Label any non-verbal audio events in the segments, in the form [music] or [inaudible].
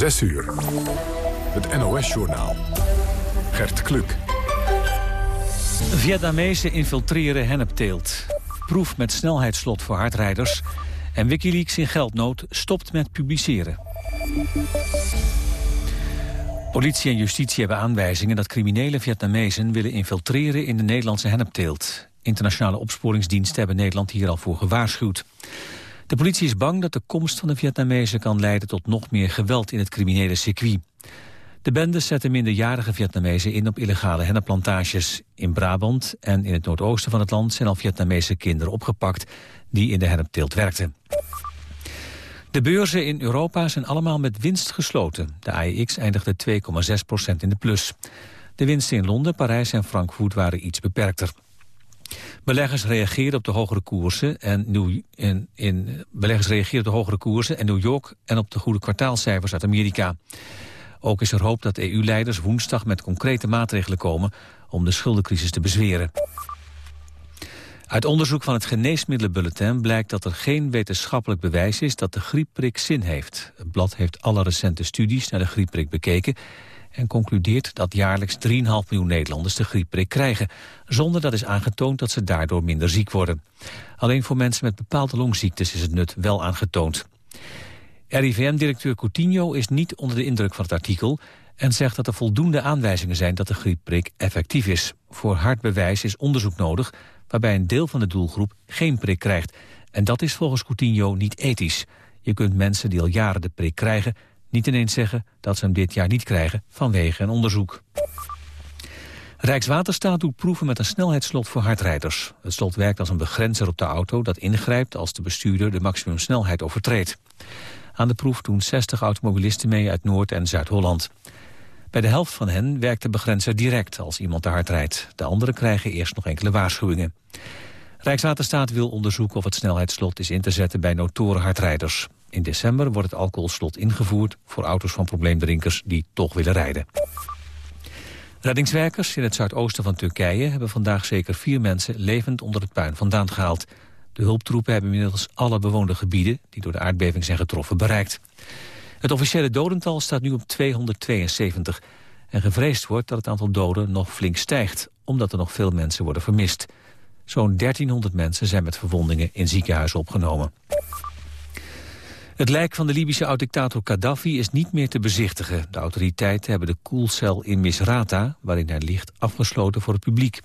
6 uur. Het NOS-journaal. Gert Kluk. Vietnamezen infiltreren hennepteelt. Proef met snelheidsslot voor hardrijders. En Wikileaks in geldnood stopt met publiceren. Politie en justitie hebben aanwijzingen dat criminele Vietnamezen willen infiltreren in de Nederlandse hennepteelt. Internationale opsporingsdiensten hebben Nederland hier al voor gewaarschuwd. De politie is bang dat de komst van de Vietnamezen kan leiden tot nog meer geweld in het criminele circuit. De bendes zetten minderjarige Vietnamezen in op illegale hennepplantages. In Brabant en in het noordoosten van het land zijn al Vietnamese kinderen opgepakt die in de hennepteelt werkten. De beurzen in Europa zijn allemaal met winst gesloten. De AEX eindigde 2,6% in de plus. De winsten in Londen, Parijs en Frankfurt waren iets beperkter. Beleggers reageerden op de hogere koersen en New, in, in, beleggers reageerden op de hogere koersen en New York en op de goede kwartaalcijfers uit Amerika. Ook is er hoop dat EU-leiders woensdag met concrete maatregelen komen om de schuldencrisis te bezweren. Uit onderzoek van het Geneesmiddelenbulletin blijkt dat er geen wetenschappelijk bewijs is dat de griepprik zin heeft. Het blad heeft alle recente studies naar de griepprik bekeken en concludeert dat jaarlijks 3,5 miljoen Nederlanders de griepprik krijgen, zonder dat is aangetoond dat ze daardoor minder ziek worden. Alleen voor mensen met bepaalde longziektes is het nut wel aangetoond. RIVM-directeur Coutinho is niet onder de indruk van het artikel en zegt dat er voldoende aanwijzingen zijn dat de griepprik effectief is. Voor hard bewijs is onderzoek nodig waarbij een deel van de doelgroep geen prik krijgt. En dat is volgens Coutinho niet ethisch. Je kunt mensen die al jaren de prik krijgen niet ineens zeggen dat ze hem dit jaar niet krijgen vanwege een onderzoek. Rijkswaterstaat doet proeven met een snelheidsslot voor hardrijders. Het slot werkt als een begrenzer op de auto dat ingrijpt als de bestuurder de maximumsnelheid overtreedt. Aan de proef doen 60 automobilisten mee uit Noord- en Zuid-Holland. Bij de helft van hen werkt de begrenzer direct als iemand te hard rijdt. De anderen krijgen eerst nog enkele waarschuwingen. Rijkswaterstaat wil onderzoeken of het snelheidsslot is in te zetten bij notoren hardrijders. In december wordt het alcoholslot ingevoerd voor auto's van probleemdrinkers die toch willen rijden. Reddingswerkers in het zuidoosten van Turkije hebben vandaag zeker vier mensen levend onder het puin vandaan gehaald. De hulptroepen hebben inmiddels alle bewoonde gebieden die door de aardbeving zijn getroffen bereikt. Het officiële dodental staat nu op 272 en gevreesd wordt dat het aantal doden nog flink stijgt, omdat er nog veel mensen worden vermist. Zo'n 1300 mensen zijn met verwondingen in ziekenhuizen opgenomen. Het lijk van de Libische oud-dictator Gaddafi is niet meer te bezichtigen. De autoriteiten hebben de koelcel in Misrata, waarin hij ligt, afgesloten voor het publiek.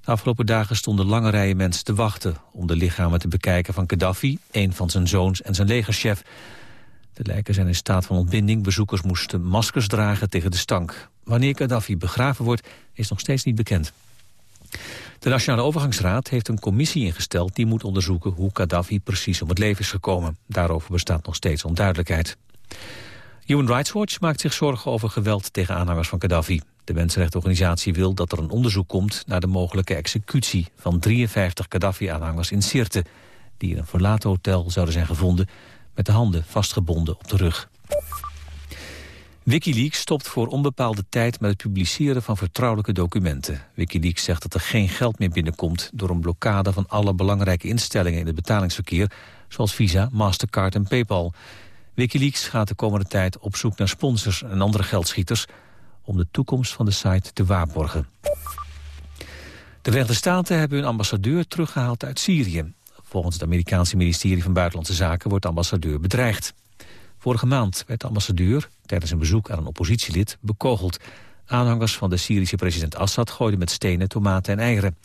De afgelopen dagen stonden lange rijen mensen te wachten... om de lichamen te bekijken van Gaddafi, een van zijn zoons en zijn legerchef. De lijken zijn in staat van ontbinding. Bezoekers moesten maskers dragen tegen de stank. Wanneer Gaddafi begraven wordt, is nog steeds niet bekend. De Nationale Overgangsraad heeft een commissie ingesteld... die moet onderzoeken hoe Gaddafi precies om het leven is gekomen. Daarover bestaat nog steeds onduidelijkheid. Human Rights Watch maakt zich zorgen over geweld tegen aanhangers van Gaddafi. De mensenrechtenorganisatie wil dat er een onderzoek komt... naar de mogelijke executie van 53 Gaddafi-aanhangers in Sirte... die in een verlaten hotel zouden zijn gevonden... met de handen vastgebonden op de rug. Wikileaks stopt voor onbepaalde tijd met het publiceren van vertrouwelijke documenten. Wikileaks zegt dat er geen geld meer binnenkomt door een blokkade van alle belangrijke instellingen in het betalingsverkeer, zoals Visa, Mastercard en Paypal. Wikileaks gaat de komende tijd op zoek naar sponsors en andere geldschieters om de toekomst van de site te waarborgen. De Verenigde Staten hebben hun ambassadeur teruggehaald uit Syrië. Volgens het Amerikaanse ministerie van Buitenlandse Zaken wordt de ambassadeur bedreigd. Vorige maand werd de ambassadeur tijdens een bezoek aan een oppositielid bekogeld. Aanhangers van de Syrische president Assad gooiden met stenen, tomaten en eieren.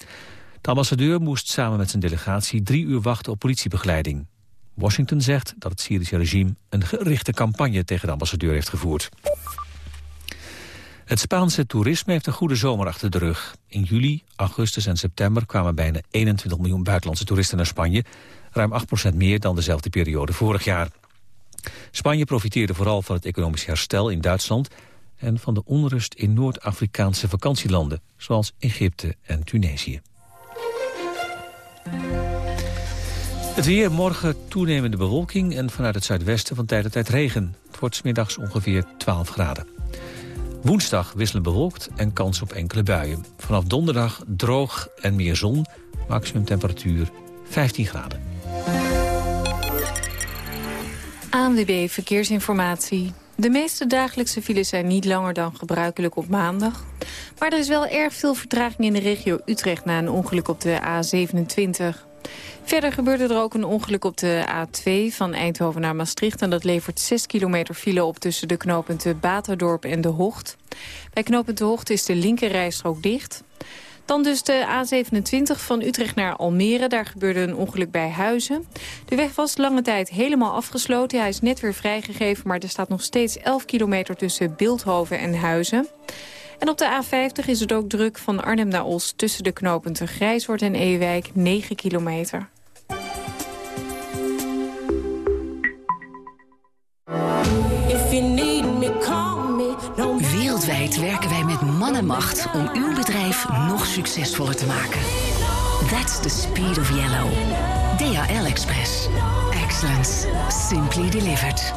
De ambassadeur moest samen met zijn delegatie drie uur wachten op politiebegeleiding. Washington zegt dat het Syrische regime een gerichte campagne tegen de ambassadeur heeft gevoerd. Het Spaanse toerisme heeft een goede zomer achter de rug. In juli, augustus en september kwamen bijna 21 miljoen buitenlandse toeristen naar Spanje. Ruim 8% meer dan dezelfde periode vorig jaar. Spanje profiteerde vooral van het economisch herstel in Duitsland... en van de onrust in Noord-Afrikaanse vakantielanden... zoals Egypte en Tunesië. Het weer, morgen toenemende bewolking... en vanuit het zuidwesten van tijd tot tijd regen. Het wordt smiddags ongeveer 12 graden. Woensdag wisselen bewolkt en kans op enkele buien. Vanaf donderdag droog en meer zon, maximum temperatuur 15 graden. ANWB Verkeersinformatie. De meeste dagelijkse files zijn niet langer dan gebruikelijk op maandag. Maar er is wel erg veel vertraging in de regio Utrecht... na een ongeluk op de A27. Verder gebeurde er ook een ongeluk op de A2 van Eindhoven naar Maastricht... en dat levert 6 kilometer file op tussen de knooppunten Baterdorp en De Hocht. Bij knooppunt De Hocht is de linkerrijstrook dicht... Dan dus de A27 van Utrecht naar Almere. Daar gebeurde een ongeluk bij Huizen. De weg was lange tijd helemaal afgesloten. Hij is net weer vrijgegeven, maar er staat nog steeds 11 kilometer tussen Beeldhoven en Huizen. En op de A50 is het ook druk van Arnhem naar Os... tussen de knooppunten Grijshoort en Ewijk, 9 kilometer. Macht om uw bedrijf nog succesvoller te maken. That's the speed of yellow. DHL Express. Excellence. Simply delivered.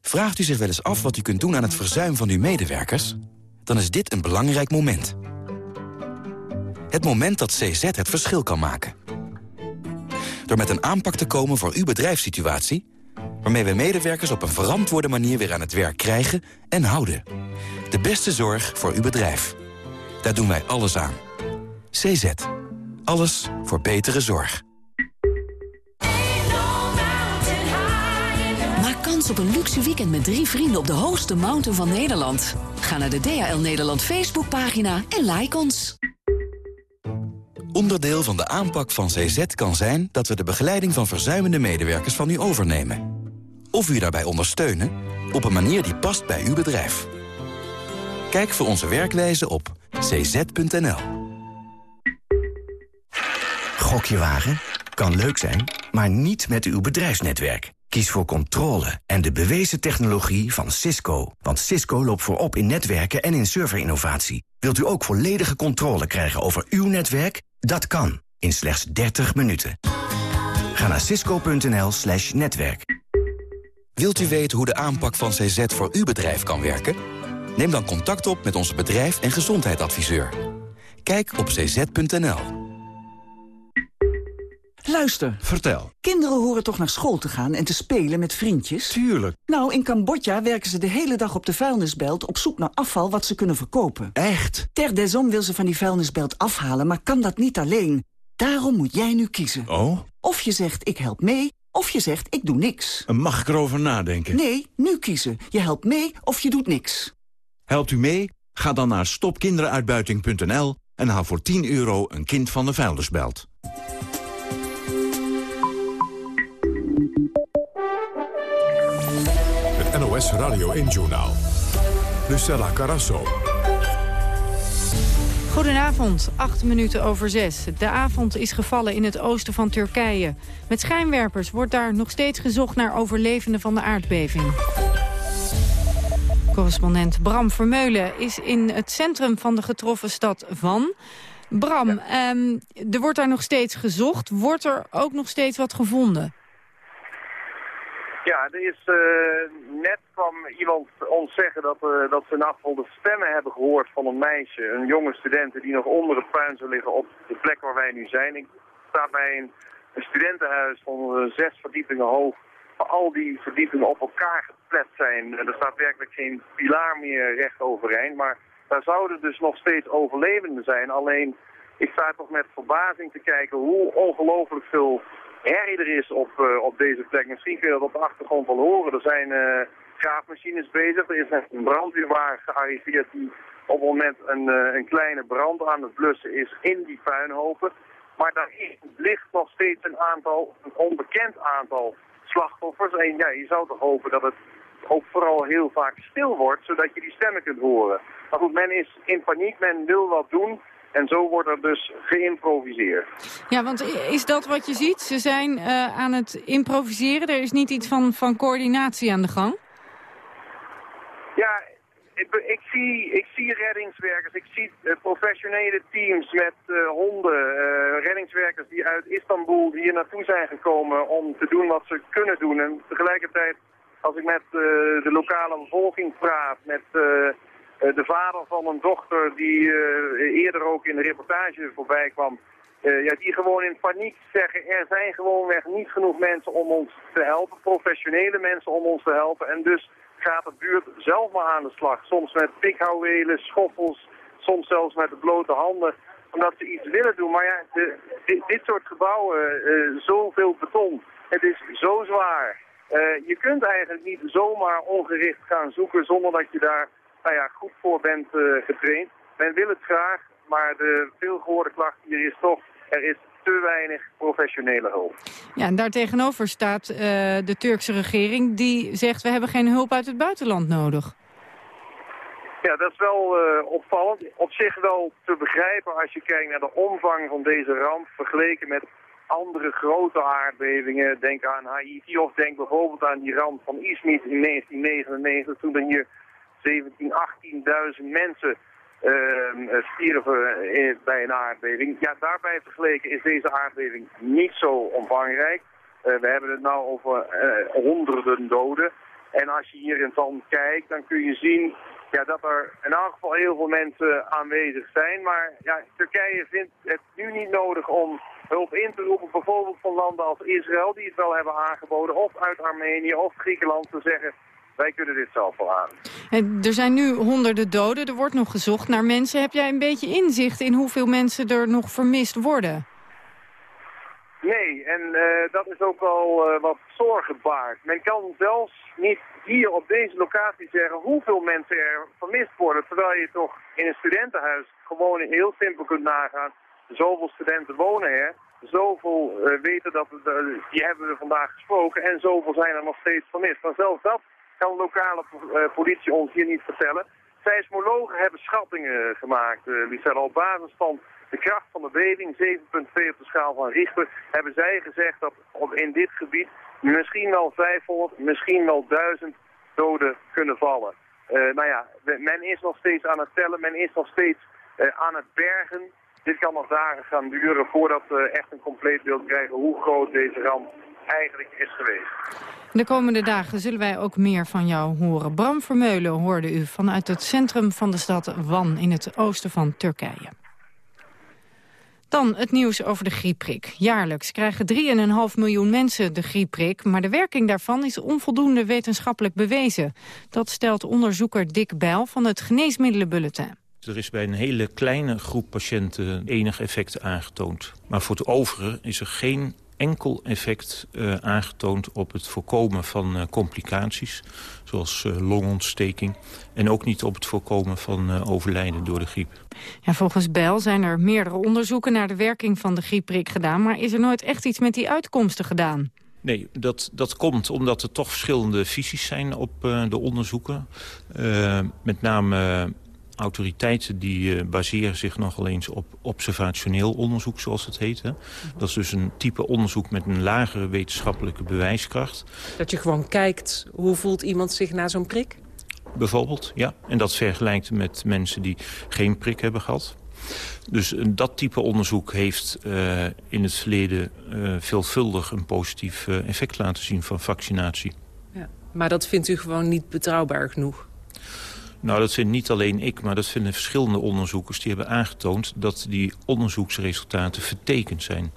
Vraagt u zich wel eens af wat u kunt doen aan het verzuim van uw medewerkers? Dan is dit een belangrijk moment. Het moment dat CZ het verschil kan maken. Door met een aanpak te komen voor uw bedrijfssituatie waarmee we medewerkers op een verantwoorde manier weer aan het werk krijgen en houden. De beste zorg voor uw bedrijf. Daar doen wij alles aan. CZ. Alles voor betere zorg. Maak kans op een luxe weekend met drie vrienden op de hoogste mountain van Nederland. Ga naar de DHL Nederland Facebookpagina en like ons. Onderdeel van de aanpak van CZ kan zijn dat we de begeleiding van verzuimende medewerkers van u overnemen of u daarbij ondersteunen op een manier die past bij uw bedrijf. Kijk voor onze werkwijze op cz.nl. Gokje wagen? Kan leuk zijn, maar niet met uw bedrijfsnetwerk. Kies voor controle en de bewezen technologie van Cisco. Want Cisco loopt voorop in netwerken en in serverinnovatie. Wilt u ook volledige controle krijgen over uw netwerk? Dat kan, in slechts 30 minuten. Ga naar cisco.nl slash netwerk. Wilt u weten hoe de aanpak van CZ voor uw bedrijf kan werken? Neem dan contact op met onze bedrijf- en gezondheidsadviseur. Kijk op cz.nl. Luister. Vertel. Kinderen horen toch naar school te gaan en te spelen met vriendjes? Tuurlijk. Nou, in Cambodja werken ze de hele dag op de vuilnisbelt... op zoek naar afval wat ze kunnen verkopen. Echt? Ter desom wil ze van die vuilnisbelt afhalen, maar kan dat niet alleen. Daarom moet jij nu kiezen. Oh? Of je zegt, ik help mee, of je zegt, ik doe niks. Mag ik erover nadenken? Nee, nu kiezen. Je helpt mee of je doet niks. Helpt u mee? Ga dan naar stopkinderuitbuiting.nl en haal voor 10 euro een kind van de vuilnisbelt. Het NOS Radio 1-journaal. Lucella Carasso. Goedenavond, acht minuten over zes. De avond is gevallen in het oosten van Turkije. Met schijnwerpers wordt daar nog steeds gezocht naar overlevenden van de aardbeving. Correspondent Bram Vermeulen is in het centrum van de getroffen stad Van. Bram, ehm, er wordt daar nog steeds gezocht. Wordt er ook nog steeds wat gevonden? Ja, er is uh, net kwam iemand ons zeggen dat, uh, dat ze nachtval de stemmen hebben gehoord van een meisje, een jonge student die nog onder het puin zou liggen op de plek waar wij nu zijn. Ik sta bij een, een studentenhuis van uh, zes verdiepingen hoog, al die verdiepingen op elkaar geplet zijn. er staat werkelijk geen pilaar meer recht overeind, maar daar zouden dus nog steeds overlevenden zijn. Alleen, ik sta toch met verbazing te kijken hoe ongelooflijk veel herrie er is op, uh, op deze plek. Misschien kun je dat op de achtergrond wel horen. Er zijn uh, graafmachines bezig. Er is een brandweerwagen gearriveerd die op het moment een, uh, een kleine brand aan het blussen is in die puinhopen. Maar daar ligt nog steeds een aantal, een onbekend aantal slachtoffers. En ja, je zou toch hopen dat het ook vooral heel vaak stil wordt, zodat je die stemmen kunt horen. Maar goed, men is in paniek, men wil wat doen. En zo wordt er dus geïmproviseerd. Ja, want is dat wat je ziet? Ze zijn uh, aan het improviseren. Er is niet iets van, van coördinatie aan de gang? Ja, ik, ik, zie, ik zie reddingswerkers. Ik zie uh, professionele teams met uh, honden. reddingswerkers die uit Istanbul hier naartoe zijn gekomen om te doen wat ze kunnen doen. En tegelijkertijd, als ik met de lokale bevolking praat, met uh, de vader van een dochter die eerder ook in de reportage voorbij kwam, ja, die gewoon in paniek zeggen, er zijn gewoonweg niet genoeg mensen om ons te helpen, professionele mensen om ons te helpen. En dus gaat de buurt zelf maar aan de slag. Soms met pikhouwelen, schoffels, soms zelfs met de blote handen omdat ze iets willen doen. Maar ja, de, dit, soort gebouwen, uh, zoveel beton, het is zo zwaar. Uh, je kunt eigenlijk niet zomaar ongericht gaan zoeken zonder dat je daar nou ja, goed voor bent uh, getraind. Men wil het graag, maar de veelgehoorde klacht hier is toch, er is te weinig professionele hulp. Ja, en daartegenover staat uh, de Turkse regering die zegt we hebben geen hulp uit het buitenland nodig. Ja, dat is wel uh, opvallend. Op zich wel te begrijpen als je kijkt naar de omvang van deze ramp vergeleken met andere grote aardbevingen. Denk aan Haiti of denk bijvoorbeeld aan die ramp van Izmit in 1999 toen er hier 17, 18.000 mensen uh, stierven eh, bij een aardbeving. Ja, daarbij vergeleken is deze aardbeving niet zo omvangrijk. Uh, we hebben het nou over honderden doden. En als je hier in Zand kijkt, dan kun je zien ja, dat er in elk geval heel veel mensen aanwezig zijn. Maar ja, Turkije vindt het nu niet nodig om hulp in te roepen, bijvoorbeeld van landen als Israël, die het wel hebben aangeboden, of uit Armenië of Griekenland, te zeggen, wij kunnen dit zelf wel aan. En er zijn nu honderden doden, er wordt nog gezocht naar mensen. Heb jij een beetje inzicht in hoeveel mensen er nog vermist worden? Nee, en uh, dat is ook wel uh, wat zorgen baart. Men kan zelfs niet hier op deze locatie zeggen hoeveel mensen er vermist worden. Terwijl je toch in een studentenhuis gewoon heel simpel kunt nagaan. Zoveel studenten wonen er, zoveel uh, weten dat, die hebben we vandaag gesproken en zoveel zijn er nog steeds vermist. Maar zelfs dat kan lokale politie ons hier niet vertellen. Seismologen hebben schattingen gemaakt, uh, Lucelle, op basis van de kracht van de beving, 7,2 op de schaal van Richter, hebben zij gezegd dat op, in dit gebied misschien wel 500, misschien wel 1000 doden kunnen vallen. Uh, nou ja, men is nog steeds aan het tellen, men is nog steeds aan het bergen. Dit kan nog dagen gaan duren voordat we echt een compleet beeld krijgen hoe groot deze ramp eigenlijk is geweest. De komende dagen zullen wij ook meer van jou horen. Bram Vermeulen hoorde u vanuit het centrum van de stad Wan in het oosten van Turkije. Dan het nieuws over de griepprik. Jaarlijks krijgen 3,5 miljoen mensen de griepprik... maar de werking daarvan is onvoldoende wetenschappelijk bewezen. Dat stelt onderzoeker Dick Bijl van het Geneesmiddelenbulletin. Er is bij een hele kleine groep patiënten enig effect aangetoond. Maar voor het overige is er geen enkel effect uh, aangetoond op het voorkomen van uh, complicaties... zoals uh, longontsteking en ook niet op het voorkomen van overlijden door de griep. Ja, volgens Bel zijn er meerdere onderzoeken naar de werking van de griepprik gedaan... maar is er nooit echt iets met die uitkomsten gedaan? Nee, dat, dat komt omdat er toch verschillende visies zijn op de onderzoeken. met name autoriteiten die uh, baseren zich nogal eens op observationeel onderzoek, zoals het heet. Hè. Dat is dus een type onderzoek met een lagere wetenschappelijke bewijskracht. Dat je gewoon kijkt, hoe voelt iemand zich na zo'n prik? Bijvoorbeeld, ja. En dat vergelijkt met mensen die geen prik hebben gehad. Dus uh, dat type onderzoek heeft uh, in het verleden veelvuldig een positief effect laten zien van vaccinatie. Ja. Maar dat vindt u gewoon niet betrouwbaar genoeg? Nou, dat vind niet alleen ik, maar dat vinden verschillende onderzoekers. Die hebben aangetoond dat die onderzoeksresultaten vertekend zijn.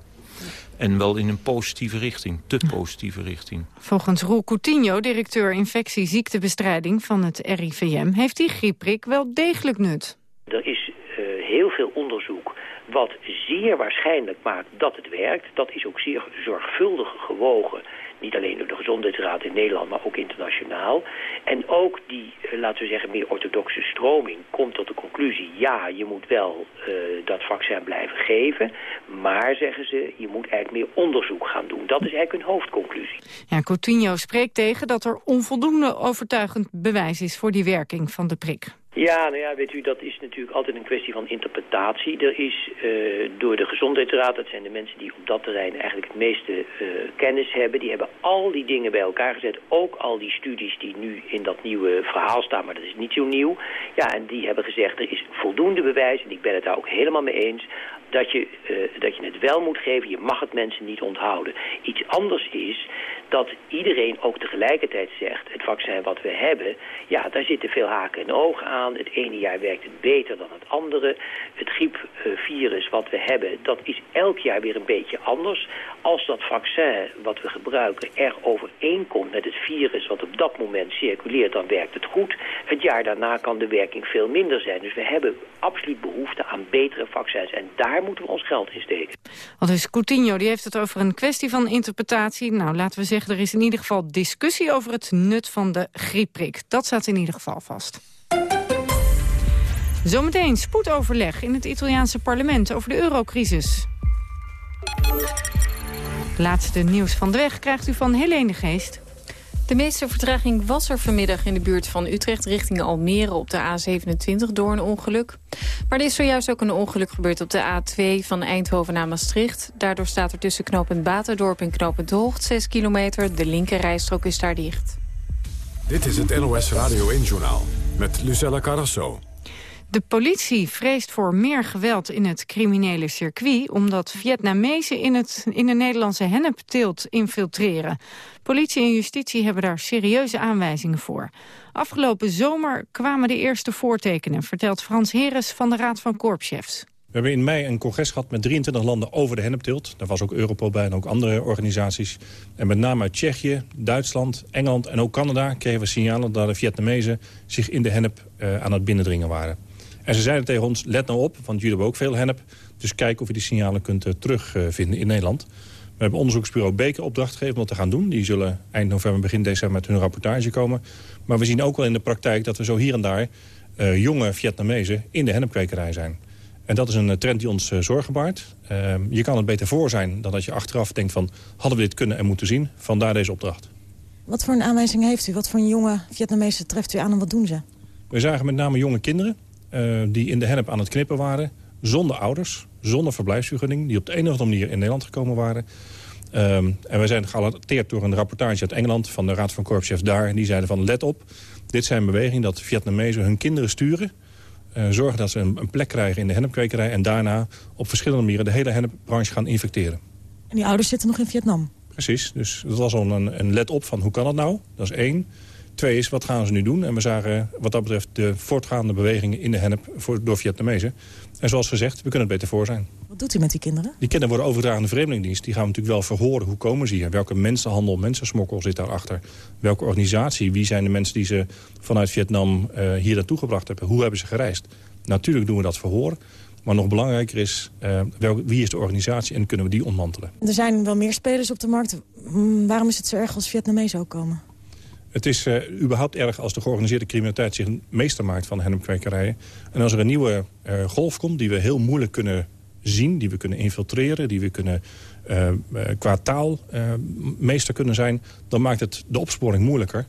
En wel in een positieve richting, te positieve richting. Volgens Roel Coutinho, directeur infectieziektebestrijding van het RIVM... heeft die griepprik wel degelijk nut. Er is uh, heel veel onderzoek wat zeer waarschijnlijk maakt dat het werkt. Dat is ook zeer zorgvuldig gewogen niet alleen door de Gezondheidsraad in Nederland, maar ook internationaal. En ook die, eh, laten we zeggen, meer orthodoxe stroming komt tot de conclusie... ja, je moet wel uh, dat vaccin blijven geven, maar, zeggen ze, je moet eigenlijk meer onderzoek gaan doen. Dat is eigenlijk hun hoofdconclusie. Ja, Coutinho spreekt tegen dat er onvoldoende overtuigend bewijs is voor die werking van de prik. Ja, nou ja, weet u, dat is natuurlijk altijd een kwestie van interpretatie. Er is uh, door de Gezondheidsraad, dat zijn de mensen die op dat terrein eigenlijk het meeste uh, kennis hebben, die hebben al die dingen bij elkaar gezet. Ook al die studies die nu in dat nieuwe verhaal staan, maar dat is niet zo nieuw. Ja, en die hebben gezegd, er is voldoende bewijs, en ik ben het daar ook helemaal mee eens, dat je, uh, dat je het wel moet geven. Je mag het mensen niet onthouden. Iets anders is dat iedereen ook tegelijkertijd zegt... het vaccin wat we hebben, ja, daar zitten veel haken en ogen aan. Het ene jaar werkt het beter dan het andere. Het griepvirus wat we hebben, dat is elk jaar weer een beetje anders. Als dat vaccin wat we gebruiken erg overeenkomt met het virus... wat op dat moment circuleert, dan werkt het goed. Het jaar daarna kan de werking veel minder zijn. Dus we hebben absoluut behoefte aan betere vaccins. En daar moeten we ons geld in steken. Dus Coutinho die heeft het over een kwestie van interpretatie. Nou, laten we zeggen, er is in ieder geval discussie over het nut van de griepprik. Dat staat in ieder geval vast. Zometeen spoedoverleg in het Italiaanse parlement over de eurocrisis. Laatste nieuws van de weg krijgt u van Helene Geest. De meeste vertraging was er vanmiddag in de buurt van Utrecht richting Almere op de A27 door een ongeluk. Maar er is zojuist ook een ongeluk gebeurd op de A2 van Eindhoven naar Maastricht. Daardoor staat er tussen knooppunt Baterdorp en knooppunt Hoogt 6 kilometer. De linkerrijstrook is daar dicht. Dit is het NOS Radio 1-journaal met Lucella Carrasso. De politie vreest voor meer geweld in het criminele circuit... omdat Vietnamezen in, het, in de Nederlandse hennepteelt infiltreren. Politie en justitie hebben daar serieuze aanwijzingen voor. Afgelopen zomer kwamen de eerste voortekenen... vertelt Frans Heres van de Raad van Korpschefs. We hebben in mei een congres gehad met 23 landen over de hennepteelt. Daar was ook Europol bij en ook andere organisaties. En met name uit Tsjechië, Duitsland, Engeland en ook Canada... kregen we signalen dat de Vietnamezen zich in de hennep uh, aan het binnendringen waren. En ze zeiden tegen ons, let nou op, want jullie hebben ook veel hennep. Dus kijk of je die signalen kunt uh, terugvinden in Nederland. We hebben onderzoeksbureau Beker opdracht gegeven om dat te gaan doen. Die zullen eind november, begin december met hun rapportage komen. Maar we zien ook wel in de praktijk dat er zo hier en daar... Uh, jonge Vietnamezen in de hennepkwekerij zijn. En dat is een trend die ons uh, zorgen baart. Uh, je kan het beter voor zijn dan dat je achteraf denkt van... hadden we dit kunnen en moeten zien? Vandaar deze opdracht. Wat voor een aanwijzing heeft u? Wat voor een jonge Vietnamezen treft u aan en wat doen ze? We zagen met name jonge kinderen die in de hennep aan het knippen waren. Zonder ouders, zonder verblijfsvergunning. Die op de een of andere manier in Nederland gekomen waren. Um, en wij zijn gealerteerd door een rapportage uit Engeland... van de Raad van Korpschefs daar. En die zeiden van let op, dit zijn bewegingen dat Vietnamezen hun kinderen sturen... Uh, zorgen dat ze een, een, plek krijgen in de hennepkwekerij... en daarna op verschillende manieren de hele hennepbranche gaan infecteren. En die ouders zitten nog in Vietnam? Precies, dus dat was al een, een let op van hoe kan dat nou? Dat is één. Twee is, wat gaan ze nu doen? En we zagen wat dat betreft de voortgaande bewegingen in de hennep voor, door Vietnamezen. En zoals gezegd, we kunnen het beter voor zijn. Wat doet u met die kinderen? Die kinderen worden overgedragen aan de Vreemdelingendienst. Die gaan we natuurlijk wel verhoren. Hoe komen ze hier? Welke mensenhandel, mensensmokkel zit daarachter? Welke organisatie? Wie zijn de mensen die ze vanuit Vietnam uh, hier naartoe gebracht hebben? Hoe hebben ze gereisd? Natuurlijk doen we dat verhoor. Maar nog belangrijker is, uh, wel, wie is de organisatie en kunnen we die ontmantelen? Er zijn wel meer spelers op de markt. Waarom is het zo erg als Vietnamezen ook komen? Het is uh, überhaupt erg als de georganiseerde criminaliteit zich meester maakt van hennepkwekerijen. En als er een nieuwe uh, golf komt die we heel moeilijk kunnen zien, die we kunnen infiltreren, die we kunnen uh, qua taal meester kunnen zijn, dan maakt het de opsporing moeilijker.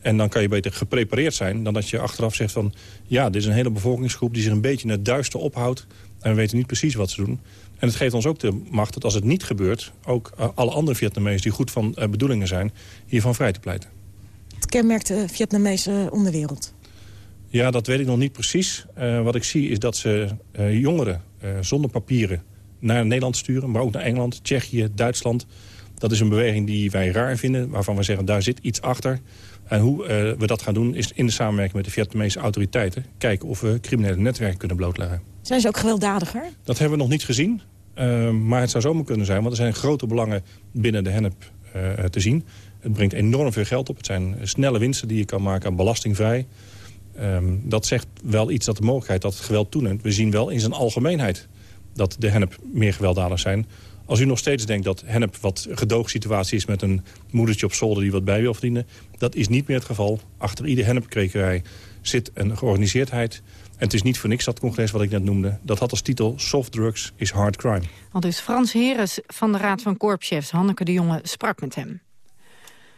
En dan kan je beter geprepareerd zijn dan dat je achteraf zegt van... ja, dit is een hele bevolkingsgroep die zich een beetje in het duister ophoudt... en we weten niet precies wat ze doen. En het geeft ons ook de macht dat als het niet gebeurt... ook alle andere Vietnamezen die goed van bedoelingen zijn... hiervan vrij te pleiten. Wat kenmerkt de Vietnamese onderwereld? Ja, dat weet ik nog niet precies. Uh, wat ik zie is dat ze uh, jongeren uh, zonder papieren naar Nederland sturen... maar ook naar Engeland, Tsjechië, Duitsland. Dat is een beweging die wij raar vinden, waarvan we zeggen... daar zit iets achter. En hoe we dat gaan doen is in de samenwerking met de Vietnamese autoriteiten... kijken of we criminele netwerken kunnen blootleggen. Zijn ze ook gewelddadiger? Dat hebben we nog niet gezien. maar het zou zomaar kunnen zijn, want er zijn grote belangen binnen de hennep te zien... Het brengt enorm veel geld op. Het zijn snelle winsten die je kan maken aan belastingvrij. Um, dat zegt wel iets dat de mogelijkheid dat het geweld toeneemt. We zien wel in zijn algemeenheid dat de hennep meer gewelddadig zijn. Als u nog steeds denkt dat hennep wat gedoogsituatie is... met een moedertje op zolder die wat bij wil verdienen... dat is niet meer het geval. Achter iedere hennepkwekerij zit een georganiseerdheid. En het is niet voor niks dat congres wat ik net noemde. Dat had als titel Soft Drugs is Hard Crime. Al dus Frans Heres van de Raad van Korpschefs, Hanneke de Jonge, sprak met hem.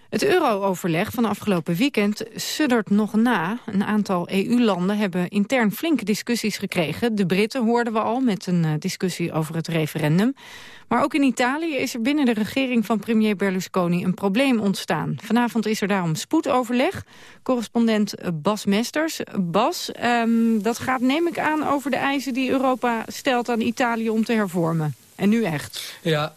Het euro-overleg van afgelopen weekend suddert nog na. Een aantal EU-landen hebben intern flinke discussies gekregen. De Britten hoorden we al met een eh, discussie over het referendum. Maar ook in Italië is er binnen de regering van premier Berlusconi een probleem ontstaan. Vanavond is er daarom spoedoverleg. Correspondent Bas Mesters. Bas, um, dat gaat neem ik aan over de eisen die Europa stelt aan Italië om te hervormen. En nu echt. Ja,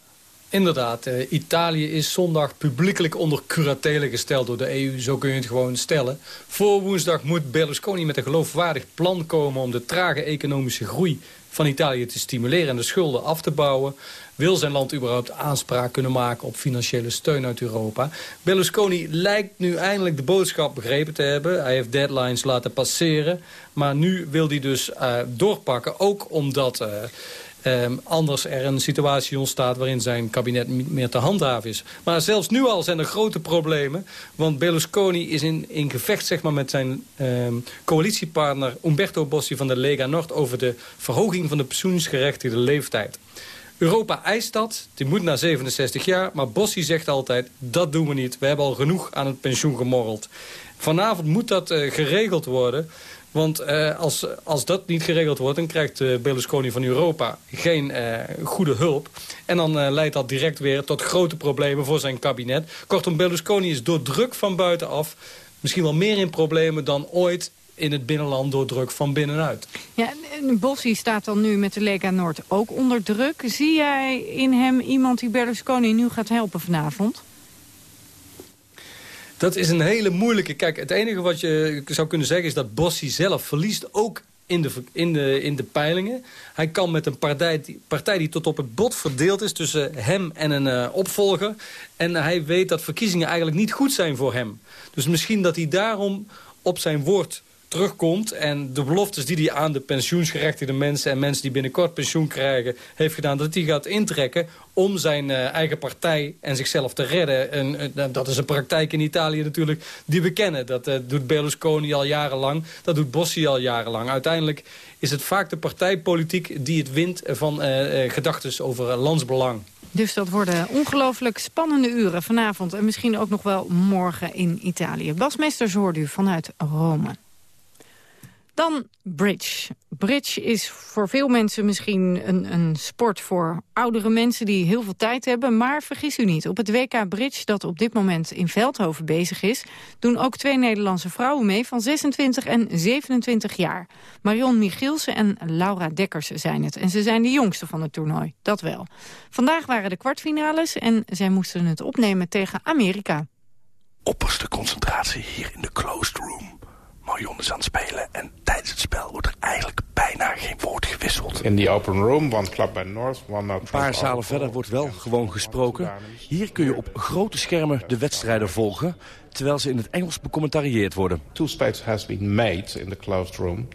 Inderdaad, uh, Italië is zondag publiekelijk onder curatele gesteld door de EU. Zo kun je het gewoon stellen. Voor woensdag moet Berlusconi met een geloofwaardig plan komen... om de trage economische groei van Italië te stimuleren en de schulden af te bouwen. Wil zijn land überhaupt aanspraak kunnen maken op financiële steun uit Europa? Berlusconi lijkt nu eindelijk de boodschap begrepen te hebben. Hij heeft deadlines laten passeren. Maar nu wil hij dus uh, doorpakken, ook omdat... Uh, Um, anders er een situatie ontstaat waarin zijn kabinet niet meer te handhaven is. Maar zelfs nu al zijn er grote problemen. Want Berlusconi is in, in gevecht zeg maar, met zijn um, coalitiepartner Umberto Bossi van de Lega Nord... over de verhoging van de pensioensgerechtigde leeftijd. Europa eist dat, die moet naar 67 jaar. Maar Bossi zegt altijd, dat doen we niet. We hebben al genoeg aan het pensioen gemorreld. Vanavond moet dat uh, geregeld worden... Want uh, als, als dat niet geregeld wordt, dan krijgt uh, Berlusconi van Europa geen uh, goede hulp. En dan leidt dat direct weer tot grote problemen voor zijn kabinet. Kortom, Berlusconi is door druk van buitenaf misschien wel meer in problemen dan ooit in het binnenland door druk van binnenuit. Ja, Bossi staat dan nu met de Lega Noord ook onder druk. Zie jij in hem iemand die Berlusconi nu gaat helpen vanavond? Dat is een hele moeilijke... Kijk, het enige wat je zou kunnen zeggen is dat Bossi zelf verliest ook in de, in, de, in de peilingen. Hij kan met een partij die, partij die tot op het bot verdeeld is tussen hem en een uh, opvolger. En hij weet dat verkiezingen eigenlijk niet goed zijn voor hem. Dus misschien dat hij daarom op zijn woord terugkomt... en de beloftes die hij aan de pensioensgerechtigde mensen... en mensen die binnenkort pensioen krijgen heeft gedaan... dat hij gaat intrekken om zijn uh, eigen partij en zichzelf te redden. En, uh, dat is een praktijk in Italië natuurlijk die we kennen. Dat uh, doet Berlusconi al jarenlang, dat doet Bossi al jarenlang. Uiteindelijk is het vaak de partijpolitiek die het wint van gedachten over landsbelang. Dus dat worden ongelooflijk spannende uren vanavond... en misschien ook nog wel morgen in Italië. Bas Mesters vanuit Rome. Dan bridge. Bridge is voor veel mensen misschien een, een sport voor oudere mensen die heel veel tijd hebben. Maar vergis u niet, op het WK Bridge dat op dit moment in Veldhoven bezig is... doen ook twee Nederlandse vrouwen mee van 26 en 27 jaar. Marion Michielsen en Laura Dekkers zijn het. En ze zijn de jongste van het toernooi, dat wel. Vandaag waren de kwartfinales en zij moesten het opnemen tegen Amerika. Opperste concentratie hier in de closed room. Marion is aan het spelen en tijdens het spel wordt er eigenlijk bijna geen woord gewisseld. In die open room, one club by North, one Een paar zalen verder wordt wel gewoon gesproken. Hier kun je op grote schermen de wedstrijden volgen, terwijl ze in het Engels becommentarieerd worden. Two has been made in the closed room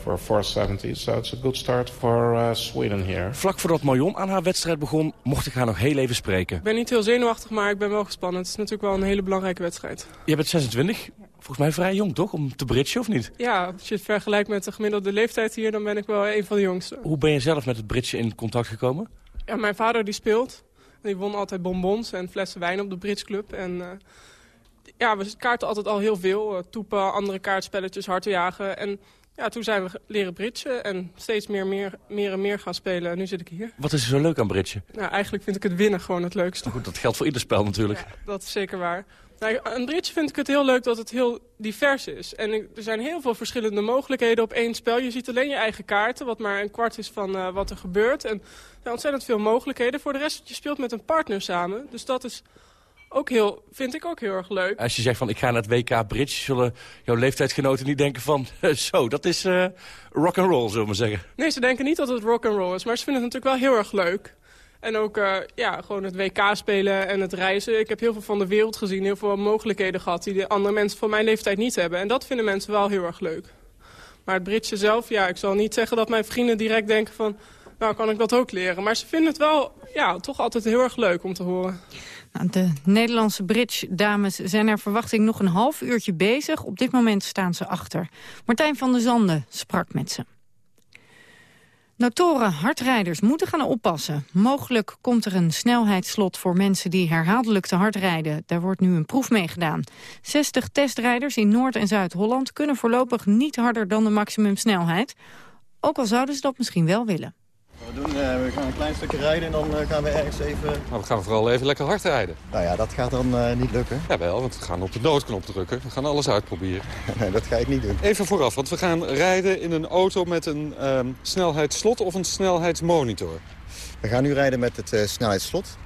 for 470, so it's a good start for uh, Sweden here. Vlak voordat Marion aan haar wedstrijd begon, mocht ik haar nog heel even spreken. Ik ben niet heel zenuwachtig, maar ik ben wel gespannen. Het is natuurlijk wel een hele belangrijke wedstrijd. Je bent 26, volgens mij vrij jong toch, om te bridgen of niet? Ja, als je het vergelijkt met de gemiddelde leeftijd hier, dan ben ik wel een van de jongsten. Hoe ben je zelf met het bridgen in contact gekomen? Ja, mijn vader die speelt. Die won altijd bonbons en flessen wijn op de bridgeclub. En uh, ja, we kaarten altijd al heel veel. Uh, toepen, andere kaartspelletjes, hartenjagen. En ja, toen zijn we leren bridgen en steeds meer, meer, meer en meer gaan spelen. En nu zit ik hier. Wat is er zo leuk aan bridgen? Nou, eigenlijk vind ik het winnen gewoon het leukste. goed, dat geldt voor ieder spel natuurlijk. Ja, dat is zeker waar. Nou, aan bridge vind ik het heel leuk dat het heel divers is. En er zijn heel veel verschillende mogelijkheden op één spel. Je ziet alleen je eigen kaarten, wat maar een kwart is van uh, wat er gebeurt. En er zijn ontzettend veel mogelijkheden. Voor de rest, je speelt met een partner samen. Dus dat is ook heel, vind ik ook heel erg leuk. Als je zegt van ik ga naar het WK Bridge, zullen jouw leeftijdsgenoten niet denken van [laughs] zo, dat is uh, rock and roll, zullen we maar zeggen. Nee, ze denken niet dat het rock and roll is, maar ze vinden het natuurlijk wel heel erg leuk. En ook uh, ja, gewoon het WK spelen en het reizen. Ik heb heel veel van de wereld gezien, heel veel mogelijkheden gehad... die de andere mensen van mijn leeftijd niet hebben. En dat vinden mensen wel heel erg leuk. Maar het Britse zelf, ja, ik zal niet zeggen dat mijn vrienden direct denken van... nou, kan ik dat ook leren. Maar ze vinden het wel ja, toch altijd heel erg leuk om te horen. Nou, de Nederlandse bridge-dames zijn naar verwachting nog een half uurtje bezig. Op dit moment staan ze achter. Martijn van der Zanden sprak met ze. Notoren hardrijders moeten gaan oppassen. Mogelijk komt er een snelheidsslot voor mensen die herhaaldelijk te hard rijden. Daar wordt nu een proef mee gedaan. 60 testrijders in Noord- en Zuid-Holland kunnen voorlopig niet harder dan de maximumsnelheid. Ook al zouden ze dat misschien wel willen. We, doen, uh, we gaan een klein stukje rijden en dan uh, gaan we ergens even... Maar we gaan vooral even lekker hard rijden. Nou ja, dat gaat dan uh, niet lukken. Jawel, want we gaan op de noodknop drukken. We gaan alles uitproberen. [laughs] nee, dat ga ik niet doen. Even vooraf, want we gaan rijden in een auto met een um, snelheidsslot of een snelheidsmonitor. We gaan nu rijden met het snelheidsslot.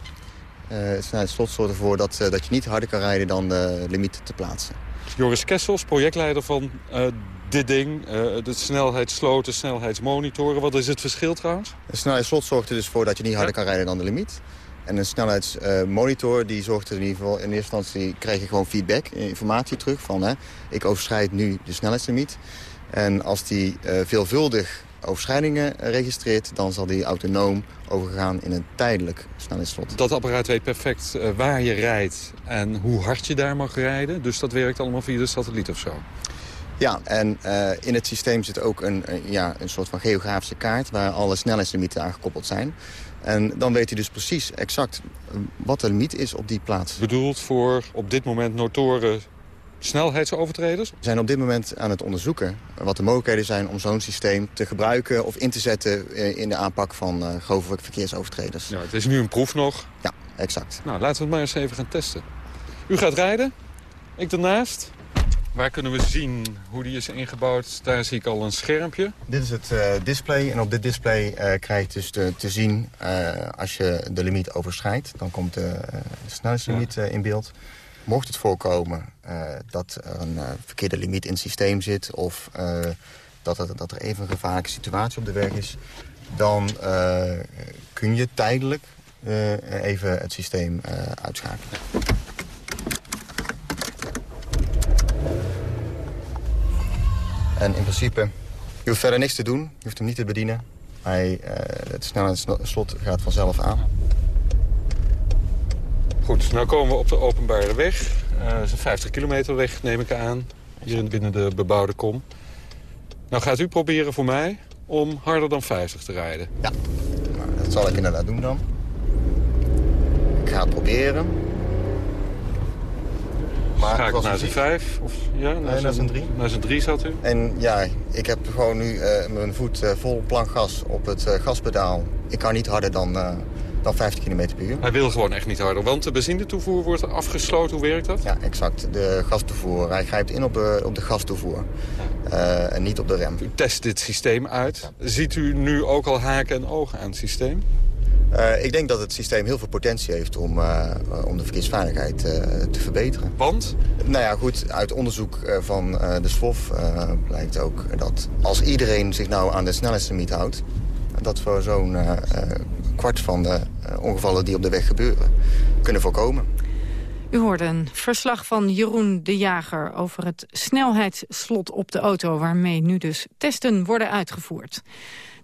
het snelheidsslot zorgt ervoor dat, dat je niet harder kan rijden dan de limiet te plaatsen. Joris Kessels, projectleider van dit ding, uh, de snelheidsslot, de snelheidsmonitoren. Wat is het verschil trouwens? Een snelheidsslot zorgt er dus voor dat je niet harder kan rijden dan de limiet. En een snelheidsmonitor uh, die zorgt er in ieder geval... in eerste instantie krijg je gewoon feedback, informatie terug van... Hè, ik overschrijd nu de snelheidslimiet. En als die uh, veelvuldig overschrijdingen registreert... dan zal die autonoom overgaan in een tijdelijk snelheidsslot. Dat apparaat weet perfect uh, waar je rijdt en hoe hard je daar mag rijden. Dus dat werkt allemaal via de satelliet of zo? Ja, en uh, in het systeem zit ook een, een, ja, een soort van geografische kaart... waar alle snelheidslimieten aangekoppeld zijn. En dan weet hij dus precies exact wat de limiet is op die plaats. Bedoeld voor op dit moment notoren snelheidsovertreders? We zijn op dit moment aan het onderzoeken wat de mogelijkheden zijn... om zo'n systeem te gebruiken of in te zetten in de aanpak van uh, grove verkeersovertreders. Ja, het is nu een proef nog. Ja, exact. Nou, laten we het maar eens even gaan testen. U gaat rijden, ik daarnaast. Waar kunnen we zien hoe die is ingebouwd? Daar zie ik al een schermpje. Dit is het uh, display en op dit display uh, krijg je dus te, te zien... Uh, als je de limiet overschrijdt, dan komt de snelheidslimiet ja. in beeld. Mocht het voorkomen dat er een verkeerde limiet in het systeem zit... of dat, er, dat er even een gevaarlijke situatie op de weg is... dan kun je tijdelijk even het systeem uitschakelen. En in principe, je hoeft verder niks te doen. Je hoeft hem niet te bedienen. Hij, uh, het snelheidsslot gaat vanzelf aan. Goed, nu komen we op de openbare weg. Uh, dat is een 50 kilometer weg, neem ik aan. Hier binnen de bebouwde kom. Nou gaat u proberen voor mij om harder dan 50 te rijden. Ja, nou, dat zal ik inderdaad doen dan. Ik ga het proberen. Maar Ga ik naar zijn vijf? Of, ja, naar, nee, naar zijn drie. Naar zijn drie zat u? En ja, ik heb gewoon nu uh, mijn voet uh, vol plankgas op het uh, gaspedaal. Ik kan niet harder dan, dan 50 km per uur. Hij wil gewoon echt niet harder, want de benzinetoevoer wordt afgesloten. Hoe werkt dat? Ja, exact. De gastoevoer. Hij grijpt in op de, op de gastoevoer en niet op de rem. U test dit systeem uit. Ziet u nu ook al haken en ogen aan het systeem? Uh, ik denk dat het systeem heel veel potentie heeft om, uh, om de verkeersveiligheid uh, te verbeteren. Want? Nou ja, goed, uit onderzoek van de SWOF blijkt ook dat als iedereen zich nou aan de snelheidslimiet houdt... dat we zo'n kwart van de ongevallen die op de weg gebeuren kunnen voorkomen. U hoorde een verslag van Jeroen de Jager over het snelheidsslot op de auto... waarmee nu dus testen worden uitgevoerd.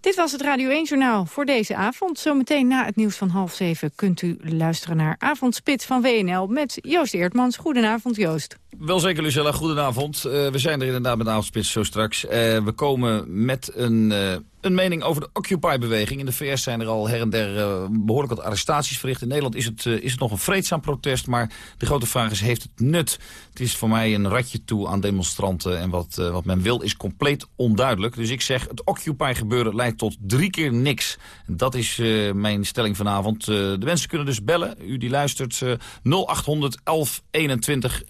Dit was het Radio 1-journaal voor deze avond. Zometeen na het nieuws van half zeven kunt u luisteren naar Avondspits van WNL... met Joost Eertmans. Goedenavond, Joost. Wel zeker, Lucella. Goedenavond. Uh, we zijn er inderdaad met avondspits zo straks. Uh, we komen met een, uh, een mening over de Occupy-beweging. In de VS zijn er al her en der behoorlijk wat arrestaties verricht. In Nederland is het, is het nog een vreedzaam protest. Maar de grote vraag is, heeft het nut? Het is voor mij een ratje toe aan demonstranten. En wat, wat men wil is compleet onduidelijk. Dus ik zeg, het Occupy-gebeuren leidt tot drie keer niks. Dat is mijn stelling vanavond. de mensen kunnen dus bellen. U die luistert 0800 1121.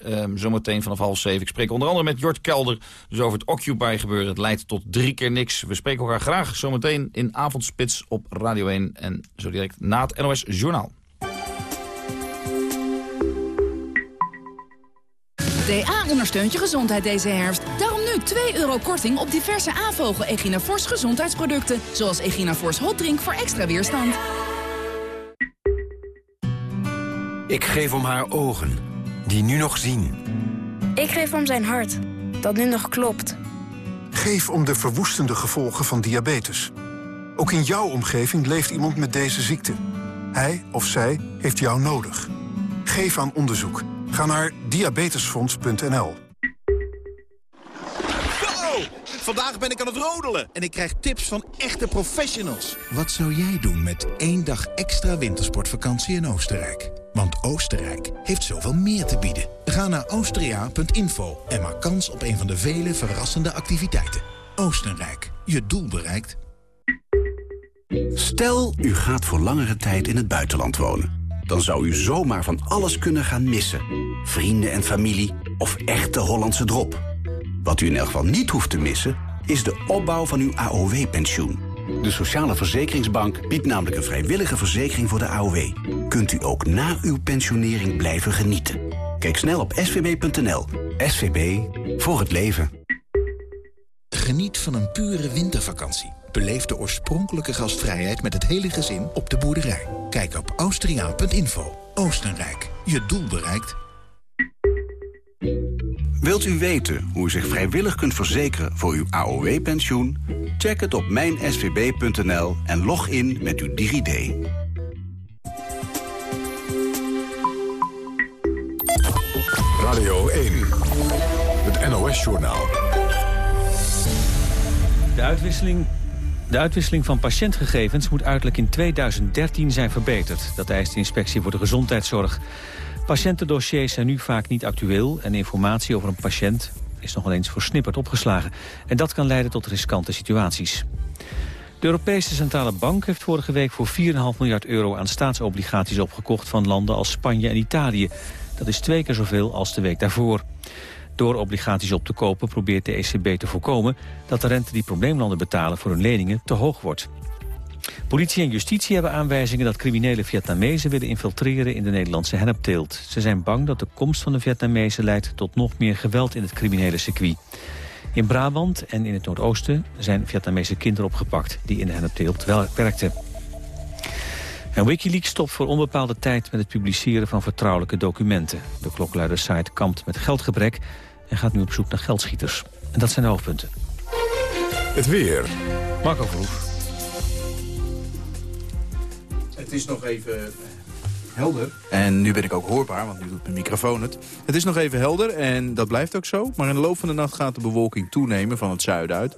Zometeen meteen vanaf half zeven. Ik spreek onder andere met Jort Kelder dus over het Occupy gebeuren. Het leidt tot drie keer niks. We spreken elkaar graag zometeen in Avondspits op Radio 1 en zo direct na het NOS Journaal. DA ondersteunt je gezondheid deze herfst. Daarom nu 2 euro korting op diverse A-vogel Eginafors gezondheidsproducten. Zoals Eginafors Hot Drink voor extra weerstand. Ik geef om haar ogen, die nu nog zien. Ik geef om zijn hart, dat nu nog klopt. Geef om de verwoestende gevolgen van diabetes. Ook in jouw omgeving leeft iemand met deze ziekte. Hij of zij heeft jou nodig. Geef aan onderzoek. Ga naar diabetesfonds.nl. vandaag ben ik aan het rodelen en ik krijg tips van echte professionals. Wat zou jij doen met één dag extra wintersportvakantie in Oostenrijk? Want Oostenrijk heeft zoveel meer te bieden. Ga naar austria.info en maak kans op een van de vele verrassende activiteiten. Oostenrijk, je doel bereikt. Stel, u gaat voor langere tijd in het buitenland wonen. Dan zou u zomaar van alles kunnen gaan missen. Vrienden en familie of echte Hollandse drop. Wat u in elk geval niet hoeft te missen, is de opbouw van uw AOW-pensioen. De Sociale Verzekeringsbank biedt namelijk een vrijwillige verzekering voor de AOW. Kunt u ook na uw pensionering blijven genieten. Kijk snel op svb.nl. SVB, voor het leven. Geniet van een pure wintervakantie. Beleef de oorspronkelijke gastvrijheid met het hele gezin op de boerderij. Kijk op austriaan.info. Oostenrijk, je doel bereikt. Wilt u weten hoe u zich vrijwillig kunt verzekeren voor uw AOW-pensioen? Check het op mijnsvb.nl en log in met uw DigiD. Radio 1, het NOS-journaal. De uitwisseling, de uitwisseling van patiëntgegevens moet uiterlijk in 2013 zijn verbeterd. Dat eist de inspectie voor de gezondheidszorg. Patiëntendossiers zijn nu vaak niet actueel en informatie over een patiënt is nog wel eens versnipperd opgeslagen. En dat kan leiden tot riskante situaties. De Europese Centrale Bank heeft vorige week voor 4,5 miljard euro aan staatsobligaties opgekocht van landen als Spanje en Italië. Dat is twee keer zoveel als de week daarvoor. Door obligaties op te kopen probeert de ECB te voorkomen dat de rente die probleemlanden betalen voor hun leningen te hoog wordt. Politie en justitie hebben aanwijzingen dat criminele Vietnamezen willen infiltreren in de Nederlandse hennepteelt. Ze zijn bang dat de komst van de Vietnamezen leidt tot nog meer geweld in het criminele circuit. In Brabant en in het Noordoosten zijn Vietnamese kinderen opgepakt die in de hennepteelt werkten. En Wikileaks stopt voor onbepaalde tijd met het publiceren van vertrouwelijke documenten. De klokluidersite kampt met geldgebrek en gaat nu op zoek naar geldschieters. En dat zijn de hoofdpunten. Het weer. Marco Verhoef. Het is nog even helder. En nu ben ik ook hoorbaar, want nu doet mijn microfoon het. Het is nog even helder en dat blijft ook zo. Maar in de loop van de nacht gaat de bewolking toenemen van het zuiden uit.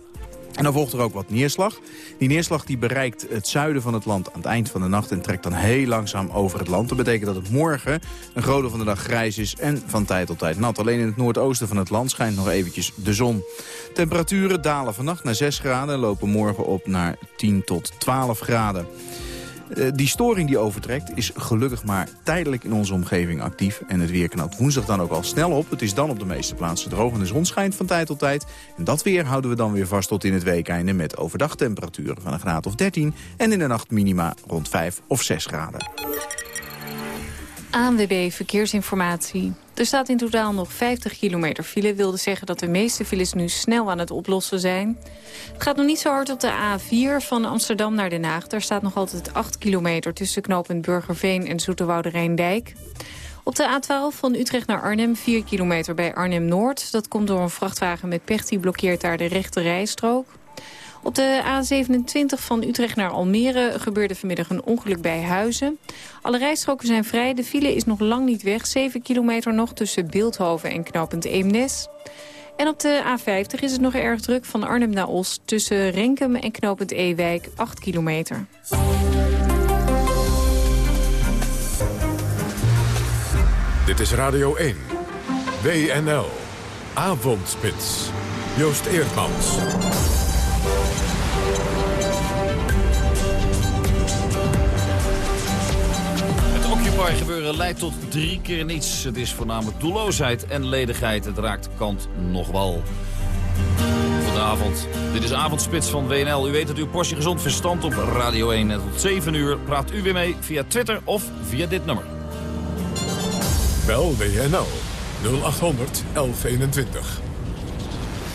En dan volgt er ook wat neerslag. Die neerslag die bereikt het zuiden van het land aan het eind van de nacht... en trekt dan heel langzaam over het land. Dat betekent dat het morgen een groot deel van de dag grijs is en van tijd tot tijd nat. Alleen in het noordoosten van het land schijnt nog eventjes de zon. Temperaturen dalen vannacht naar 6 graden en lopen morgen op naar 10 tot 12 graden. Uh, die storing die overtrekt is gelukkig maar tijdelijk in onze omgeving actief. En het weer knapt woensdag dan ook al snel op. Het is dan op de meeste plaatsen droog en de zon schijnt van tijd tot tijd. En dat weer houden we dan weer vast tot in het weekeinde... met overdagtemperaturen van een graad of 13... en in de nacht minima rond 5 of 6 graden. ANWB Verkeersinformatie. Er staat in totaal nog 50 kilometer file. wilde zeggen dat de meeste files nu snel aan het oplossen zijn. Het gaat nog niet zo hard op de A4 van Amsterdam naar Den Haag. Daar staat nog altijd 8 kilometer tussen knooppunt Burgerveen en Zoeterwoude Rijndijk. Op de A12 van Utrecht naar Arnhem 4 kilometer bij Arnhem-Noord. Dat komt door een vrachtwagen met pech die blokkeert daar de rechte rijstrook. Op de A27 van Utrecht naar Almere gebeurde vanmiddag een ongeluk bij Huizen. Alle rijstroken zijn vrij. De file is nog lang niet weg. 7 kilometer nog tussen Beeldhoven en knooppunt Eemnes. En op de A50 is het nog erg druk van Arnhem naar Os... tussen Renkum en knooppunt Ewijk, 8 kilometer. Dit is Radio 1. WNL. Avondspits. Joost Eerdmans. Occupy gebeuren leidt tot drie keer niets. Het is voornamelijk doelloosheid en ledigheid. Het raakt kant nog wel. Goedenavond. Dit is Avondspits van WNL. U weet dat uw portie gezond verstand op Radio 1. En tot 7 uur praat u weer mee via Twitter of via dit nummer. Bel WNL 0800 1121.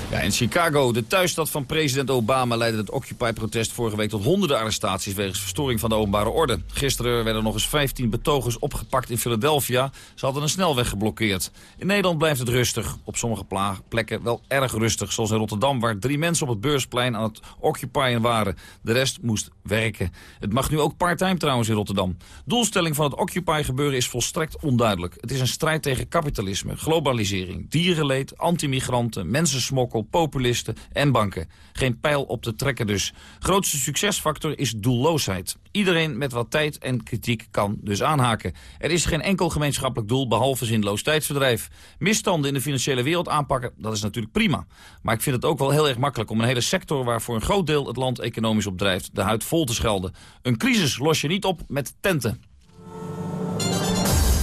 Ja, in Chicago, de thuisstad van president Obama, leidde het Occupy-protest vorige week tot honderden arrestaties wegens verstoring van de openbare orde. Gisteren werden nog eens 15 betogers opgepakt in Philadelphia. Ze hadden een snelweg geblokkeerd. In Nederland blijft het rustig. Op sommige plekken wel erg rustig, zoals in Rotterdam, waar drie mensen op het beursplein aan het occupyen waren. De rest moest werken. Het mag nu ook part-time trouwens in Rotterdam. Doelstelling van het Occupy-gebeuren is volstrekt onduidelijk. Het is een strijd tegen kapitalisme, globalisering, dierenleed, antimigranten, mensensmokkel populisten en banken. Geen pijl op te trekken dus. Grootste succesfactor is doelloosheid. Iedereen met wat tijd en kritiek kan dus aanhaken. Er is geen enkel gemeenschappelijk doel behalve zinloos tijdsverdrijf. Misstanden in de financiële wereld aanpakken, dat is natuurlijk prima. Maar ik vind het ook wel heel erg makkelijk om een hele sector... waar voor een groot deel het land economisch op drijft, de huid vol te schelden. Een crisis los je niet op met tenten.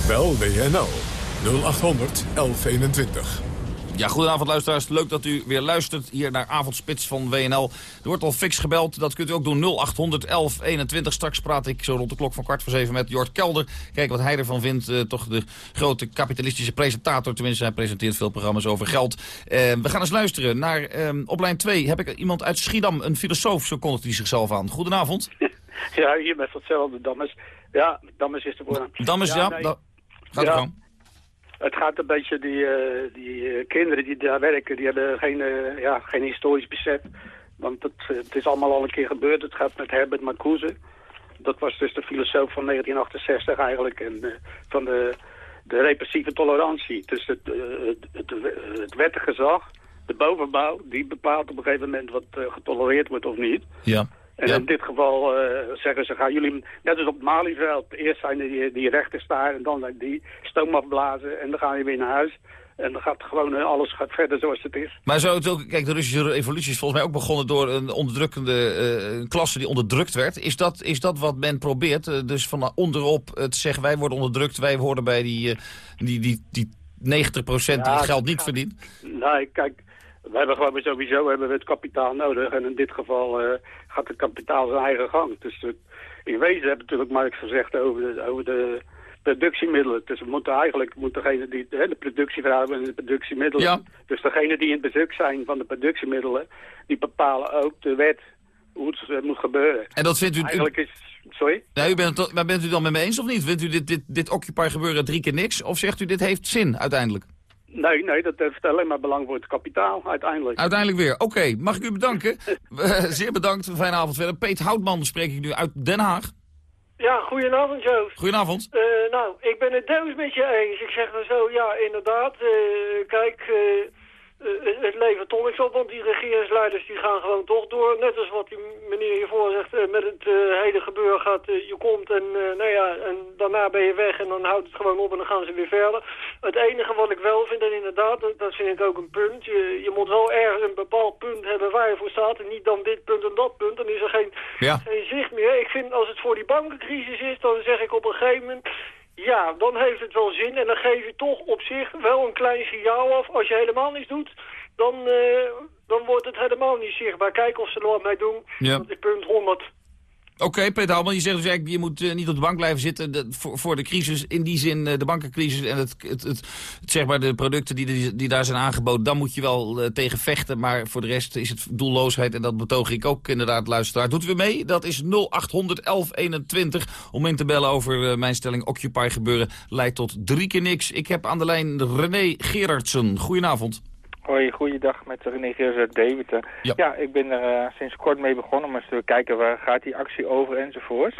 Bel WNL 0800 1121. Ja, goedenavond luisteraars. Leuk dat u weer luistert hier naar Avondspits van WNL. Er wordt al fix gebeld. Dat kunt u ook doen 0800 1121. Straks praat ik zo rond de klok van kwart voor zeven met Jort Kelder. Kijk wat hij ervan vindt. Uh, toch de grote kapitalistische presentator. Tenminste, hij presenteert veel programma's over geld. Uh, we gaan eens luisteren naar uh, op lijn 2. Heb ik iemand uit Schiedam, een filosoof, zo kondigt hij zichzelf aan. Goedenavond. [laughs] Ja, hier met hetzelfde. Dammes. Ja, Dammes is de voornaam. Dammes, ja. ja nee. Gaat ja. Het gaat een beetje, die, uh, die uh, kinderen die daar werken, die hebben geen, uh, ja, geen historisch besef. Want het, het, is allemaal al een keer gebeurd. Het gaat met Herbert Marcuse. Dat was dus de filosoof van 1968 eigenlijk. En van de, de repressieve tolerantie. Dus het, het, het, wettige de bovenbouw, die bepaalt op een gegeven moment wat getolereerd wordt of niet. Ja. En Ja. in dit geval uh, zeggen ze, gaan jullie, net als op het Malieveld, eerst zijn die, die rechters daar en dan die stoom afblazen en dan gaan je weer naar huis. En dan gaat gewoon uh, alles gaat verder zoals het is. Maar ook, kijk, de Russische revolutie is volgens mij ook begonnen door een onderdrukkende uh, klasse die onderdrukt werd. Is dat, is dat wat men probeert? Uh, dus van onderop te zeggen, wij worden onderdrukt, wij horen bij die, die, die, die 90 procent ja, die het geld niet verdient? Nee, kijk, we hebben gewoon sowieso hebben we het kapitaal nodig. En in dit geval uh, gaat het kapitaal zijn eigen gang. Dus uh, in wezen hebben natuurlijk Marx gezegd over de, over de productiemiddelen. Dus we moeten eigenlijk moet degene die hè, de productieverhouding en de productiemiddelen. Ja. Dus degene die in bezit zijn van de productiemiddelen, die bepalen ook de wet hoe het uh, moet gebeuren. En dat vindt u... Eigenlijk is... Sorry? Ja, u bent, maar bent u dan met me eens of niet? Vindt u dit, dit, dit Occupy gebeuren drie keer niks? Of zegt u dit heeft zin uiteindelijk? Nee, nee, dat heeft alleen maar belang voor het kapitaal, uiteindelijk. Uiteindelijk weer. Oké, okay, mag ik u bedanken? [laughs] Zeer bedankt, fijne avond verder. Peet Houtman spreek ik nu uit Den Haag. Ja, goedenavond Joost. Goedenavond. Uh, nou, ik ben het deels met je eens. Ik zeg maar zo, ja, inderdaad. Uh, kijk, uh, het levert toch niks op, want die regeringsleiders die gaan gewoon toch door. Net als wat die meneer hiervoor zegt, met het hele gebeuren gaat, je komt en nou ja, en daarna ben je weg en dan houdt het gewoon op en dan gaan ze weer verder. Het enige wat ik wel vind, en inderdaad, dat vind ik ook een punt, je, je moet wel ergens een bepaald punt hebben waar je voor staat en niet dan dit punt en dat punt. Dan is er geen, ja. geen zicht meer. Ik vind als het voor die bankencrisis is, dan zeg ik op een gegeven moment... Ja, dan heeft het wel zin en dan geef je toch op zich wel een klein signaal af. Als je helemaal niets doet, dan, uh, dan wordt het helemaal niet zichtbaar. Kijk of ze er wat mee doen. Ja. Dat is punt 100. Oké, okay, Peter Halman, je zegt dus eigenlijk, je moet uh, niet op de bank blijven zitten voor, de crisis. In die zin, uh, de bankencrisis en het, het, het, zeg maar de producten die, die, daar zijn aangeboden, dan moet je wel uh, tegen vechten. Maar voor de rest is het doelloosheid en dat betoog ik ook inderdaad, luisteraar. Doet u mee? Dat is 0800 1121 om in te bellen over mijn stelling Occupy gebeuren. Leidt tot drie keer niks. Ik heb aan de lijn René Gerardsen. Goedenavond. Hoi, goeiedag met René Geers uit Deventer. Ja. ja, ik ben er uh, sinds kort mee begonnen om eens te kijken waar gaat die actie over enzovoort.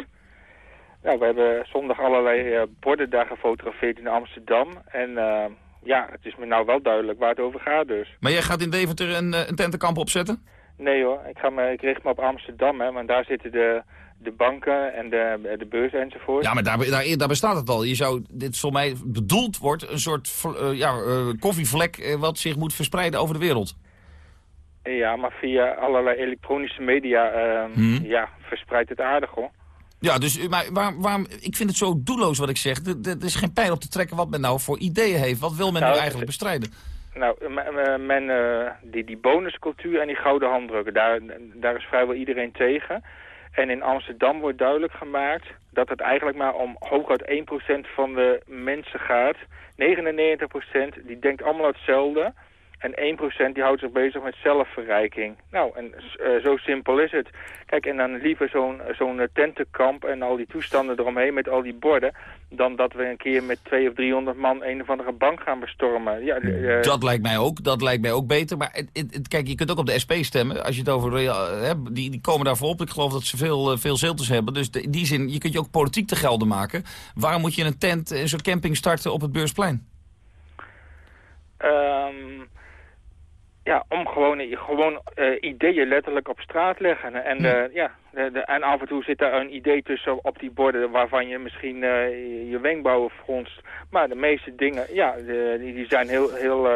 Nou, we hebben zondag allerlei uh, borden daar gefotografeerd in Amsterdam. En uh, ja, het is me nou wel duidelijk waar het over gaat dus. Maar jij gaat in Deventer een, een tentenkamp opzetten? Nee hoor, ik, ga me, ik richt me op Amsterdam, hè, want daar zitten de, de banken en de, de beurs enzovoort. Ja, maar daar, daar, daar bestaat het al. Je zou, dit voor mij bedoeld wordt een soort uh, ja, uh, koffievlek uh, wat zich moet verspreiden over de wereld. Ja, maar via allerlei elektronische media Hmm. ja, verspreidt het aardig hoor. Ja, dus maar waar, waarom, ik vind het zo doelloos wat ik zeg. Er is geen pijl op te trekken wat men nou voor ideeën heeft. Wat wil men nou, nu eigenlijk bestrijden? Nou, men, uh, die, die bonuscultuur en die gouden handdrukken, daar, daar is vrijwel iedereen tegen. En in Amsterdam wordt duidelijk gemaakt dat het eigenlijk maar om hooguit 1% van de mensen gaat. 99% die denkt allemaal hetzelfde. En 1% die houdt zich bezig met zelfverrijking. Nou, en uh, zo simpel is het. Kijk, en dan liever zo'n zo'n tentenkamp en al die toestanden eromheen met al die borden... dan dat we een keer met 200 of 300 man een of andere bank gaan bestormen. Ja, uh, dat lijkt mij ook. Dat lijkt mij ook beter. Maar het, het, kijk, je kunt ook op de SP stemmen. Als je het over... Uh, die, die komen daarvoor op. Ik geloof dat ze veel, veel hebben. Dus in die zin, je kunt je ook politiek te gelden maken. Waarom moet je een tent, soort camping starten op het Beursplein? Um, ja, om gewoon, gewoon uh, ideeën letterlijk op straat leggen. En, uh, ja, de, de, en af en toe zit daar een idee tussen op die borden waarvan je misschien uh, je wenkbrauwen fronst. Maar de meeste dingen, ja, de, die, die zijn heel... heel